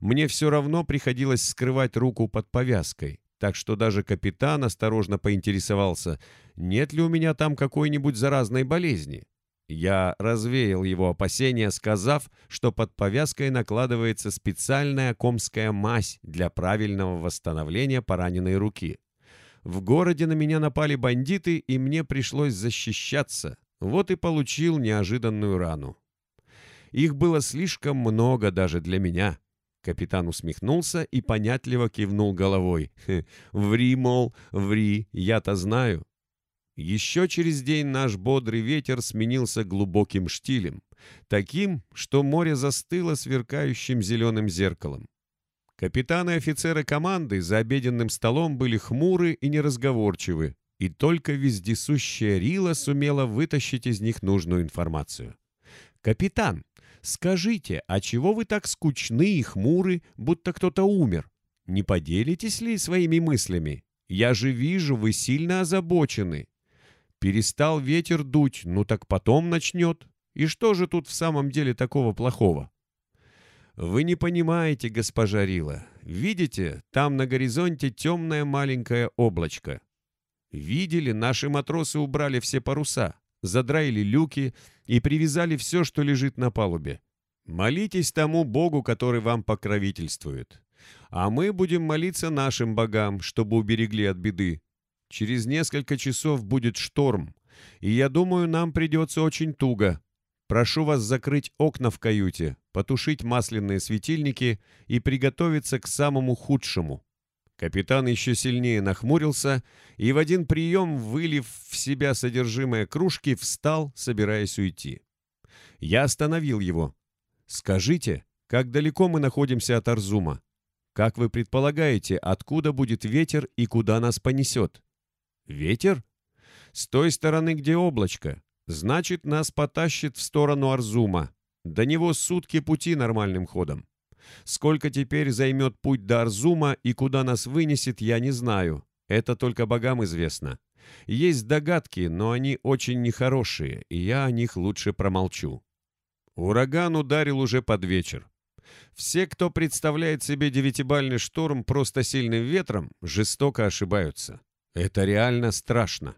Мне все равно приходилось скрывать руку под повязкой, так что даже капитан осторожно поинтересовался, нет ли у меня там какой-нибудь заразной болезни. Я развеял его опасения, сказав, что под повязкой накладывается специальная комская мазь для правильного восстановления пораненной руки. В городе на меня напали бандиты, и мне пришлось защищаться. Вот и получил неожиданную рану. Их было слишком много даже для меня. Капитан усмехнулся и понятливо кивнул головой. «Ври, мол, ври, я-то знаю». Еще через день наш бодрый ветер сменился глубоким штилем, таким, что море застыло сверкающим зеленым зеркалом. Капитаны и офицеры команды за обеденным столом были хмуры и неразговорчивы, и только вездесущая Рила сумела вытащить из них нужную информацию. «Капитан, скажите, а чего вы так скучны и хмуры, будто кто-то умер? Не поделитесь ли своими мыслями? Я же вижу, вы сильно озабочены». Перестал ветер дуть, ну так потом начнет. И что же тут в самом деле такого плохого? Вы не понимаете, госпожа Рила. Видите, там на горизонте темное маленькое облачко. Видели, наши матросы убрали все паруса, задраили люки и привязали все, что лежит на палубе. Молитесь тому Богу, который вам покровительствует. А мы будем молиться нашим богам, чтобы уберегли от беды. Через несколько часов будет шторм, и я думаю, нам придется очень туго. Прошу вас закрыть окна в каюте, потушить масляные светильники и приготовиться к самому худшему». Капитан еще сильнее нахмурился и в один прием, вылив в себя содержимое кружки, встал, собираясь уйти. Я остановил его. «Скажите, как далеко мы находимся от Арзума? Как вы предполагаете, откуда будет ветер и куда нас понесет?» Ветер? С той стороны, где облачко. Значит, нас потащит в сторону Арзума. До него сутки пути нормальным ходом. Сколько теперь займет путь до Арзума и куда нас вынесет, я не знаю. Это только богам известно. Есть догадки, но они очень нехорошие, и я о них лучше промолчу. Ураган ударил уже под вечер. Все, кто представляет себе девятибальный шторм просто сильным ветром, жестоко ошибаются. Это реально страшно.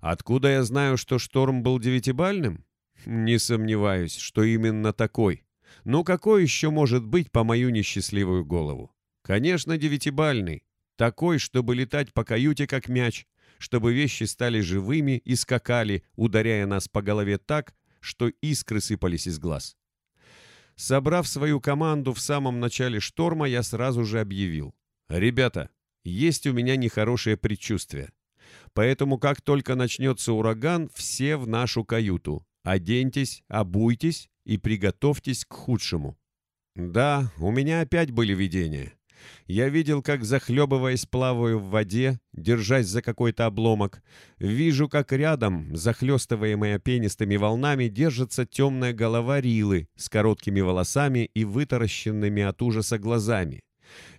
Откуда я знаю, что шторм был девятибальным? Не сомневаюсь, что именно такой. Но какой еще может быть по мою несчастливую голову? Конечно, девятибальный. Такой, чтобы летать по каюте как мяч, чтобы вещи стали живыми и скакали, ударяя нас по голове так, что искры сыпались из глаз. Собрав свою команду в самом начале шторма, я сразу же объявил. «Ребята, есть у меня нехорошее предчувствие. Поэтому, как только начнется ураган, все в нашу каюту. Оденьтесь, обуйтесь и приготовьтесь к худшему. Да, у меня опять были видения. Я видел, как, захлебываясь, плаваю в воде, держась за какой-то обломок. Вижу, как рядом, захлестываемая пенистыми волнами, держится темная голова Рилы с короткими волосами и вытаращенными от ужаса глазами.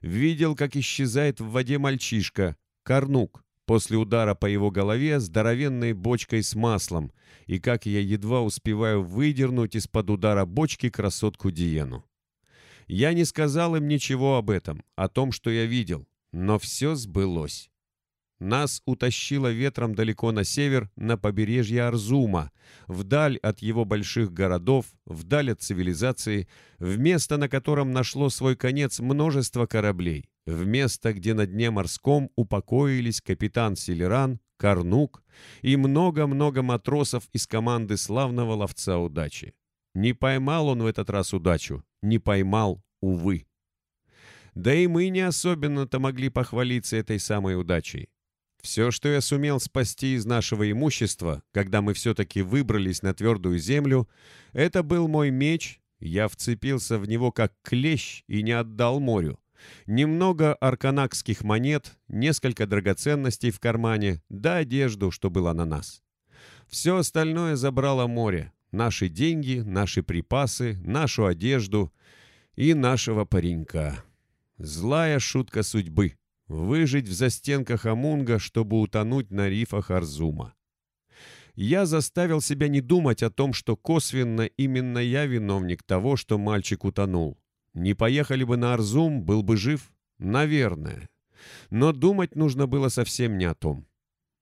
Видел, как исчезает в воде мальчишка, Карнук, после удара по его голове здоровенной бочкой с маслом, и как я едва успеваю выдернуть из-под удара бочки красотку Диену. Я не сказал им ничего об этом, о том, что я видел, но все сбылось. Нас утащило ветром далеко на север, на побережье Арзума, вдаль от его больших городов, вдаль от цивилизации, в место, на котором нашло свой конец множество кораблей, в место, где на дне морском упокоились капитан Селеран, Карнук и много-много матросов из команды славного ловца удачи. Не поймал он в этот раз удачу, не поймал, увы. Да и мы не особенно-то могли похвалиться этой самой удачей. Все, что я сумел спасти из нашего имущества, когда мы все-таки выбрались на твердую землю, это был мой меч, я вцепился в него как клещ и не отдал морю. Немного арканакских монет, несколько драгоценностей в кармане, да одежду, что была на нас. Все остальное забрало море. Наши деньги, наши припасы, нашу одежду и нашего паренька. Злая шутка судьбы. Выжить в застенках Амунга, чтобы утонуть на рифах Арзума. Я заставил себя не думать о том, что косвенно именно я виновник того, что мальчик утонул. Не поехали бы на Арзум, был бы жив? Наверное. Но думать нужно было совсем не о том.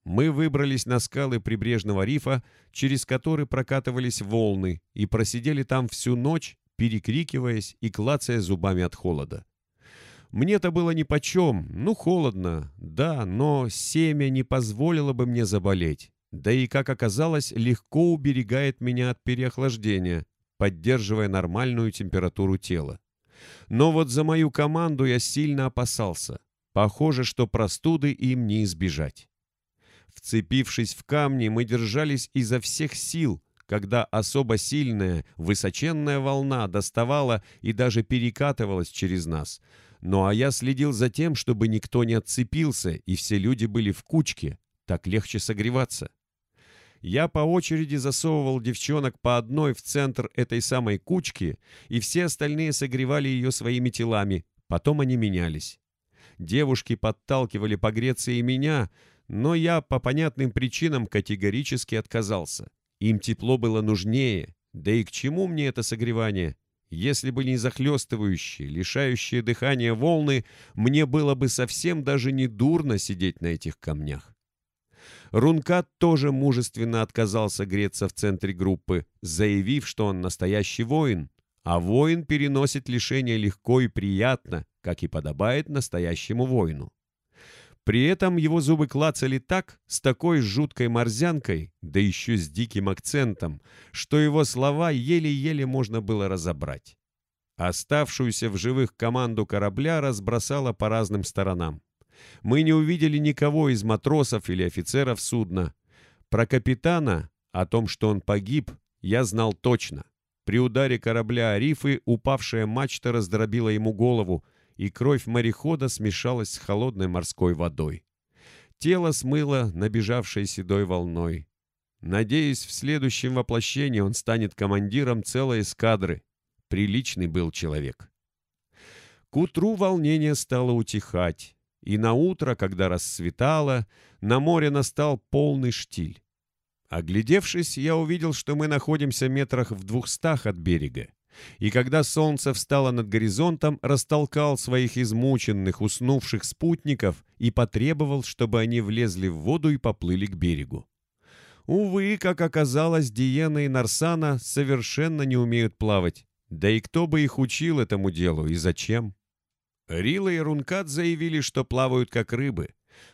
Мы выбрались на скалы прибрежного рифа, через который прокатывались волны, и просидели там всю ночь, перекрикиваясь и клацая зубами от холода. Мне-то было нипочем, ну холодно, да, но семя не позволило бы мне заболеть. Да и, как оказалось, легко уберегает меня от переохлаждения, поддерживая нормальную температуру тела. Но вот за мою команду я сильно опасался. Похоже, что простуды им не избежать. Вцепившись в камни, мы держались изо всех сил, когда особо сильная, высоченная волна доставала и даже перекатывалась через нас. Ну а я следил за тем, чтобы никто не отцепился, и все люди были в кучке. Так легче согреваться. Я по очереди засовывал девчонок по одной в центр этой самой кучки, и все остальные согревали ее своими телами, потом они менялись. Девушки подталкивали погреться и меня, но я по понятным причинам категорически отказался. Им тепло было нужнее, да и к чему мне это согревание? Если бы не захлестывающие, лишающие дыхания волны, мне было бы совсем даже не дурно сидеть на этих камнях. Рункат тоже мужественно отказался греться в центре группы, заявив, что он настоящий воин, а воин переносит лишение легко и приятно, как и подобает настоящему воину. При этом его зубы клацали так, с такой жуткой морзянкой, да еще с диким акцентом, что его слова еле-еле можно было разобрать. Оставшуюся в живых команду корабля разбросала по разным сторонам. Мы не увидели никого из матросов или офицеров судна. Про капитана, о том, что он погиб, я знал точно. При ударе корабля о рифы упавшая мачта раздробила ему голову, и кровь морехода смешалась с холодной морской водой. Тело смыло набежавшей седой волной. Надеюсь, в следующем воплощении он станет командиром целой эскадры. Приличный был человек. К утру волнение стало утихать, и на утро, когда рассветало, на море настал полный штиль. Оглядевшись, я увидел, что мы находимся метрах в двухстах от берега и когда солнце встало над горизонтом, растолкал своих измученных, уснувших спутников и потребовал, чтобы они влезли в воду и поплыли к берегу. Увы, как оказалось, Диена и Нарсана совершенно не умеют плавать. Да и кто бы их учил этому делу и зачем? Рила и Рункат заявили, что плавают как рыбы,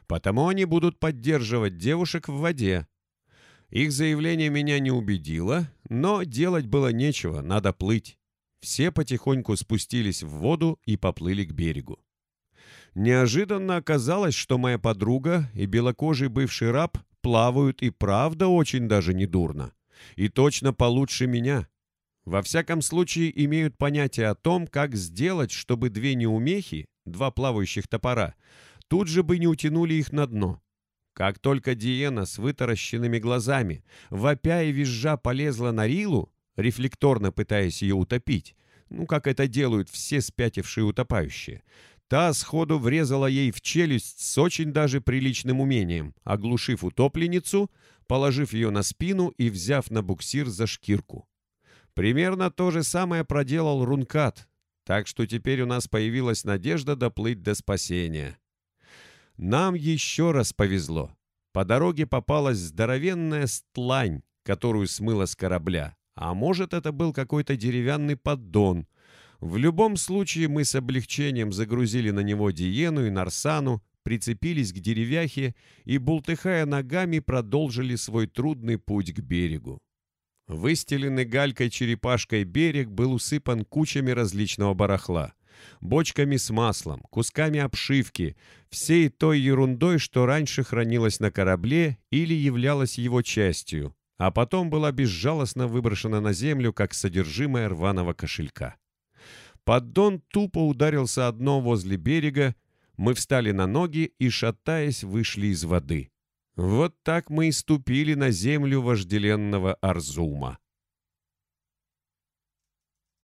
потому они будут поддерживать девушек в воде, их заявление меня не убедило, но делать было нечего, надо плыть. Все потихоньку спустились в воду и поплыли к берегу. Неожиданно оказалось, что моя подруга и белокожий бывший раб плавают и правда очень даже недурно. И точно получше меня. Во всяком случае, имеют понятие о том, как сделать, чтобы две неумехи, два плавающих топора, тут же бы не утянули их на дно. Как только Диена с вытаращенными глазами, вопя и визжа полезла на Рилу, рефлекторно пытаясь ее утопить, ну, как это делают все спятившие утопающие, та сходу врезала ей в челюсть с очень даже приличным умением, оглушив утопленницу, положив ее на спину и взяв на буксир за шкирку. Примерно то же самое проделал Рункат, так что теперь у нас появилась надежда доплыть до спасения. Нам еще раз повезло. По дороге попалась здоровенная стлань, которую смыло с корабля. А может, это был какой-то деревянный поддон. В любом случае, мы с облегчением загрузили на него Диену и Нарсану, прицепились к деревяхе и, бултыхая ногами, продолжили свой трудный путь к берегу. Выстеленный галькой-черепашкой берег был усыпан кучами различного барахла. Бочками с маслом, кусками обшивки, всей той ерундой, что раньше хранилась на корабле или являлась его частью, а потом была безжалостно выброшена на землю, как содержимое рваного кошелька. Поддон тупо ударился о дно возле берега, мы встали на ноги и, шатаясь, вышли из воды. Вот так мы и ступили на землю вожделенного Арзума.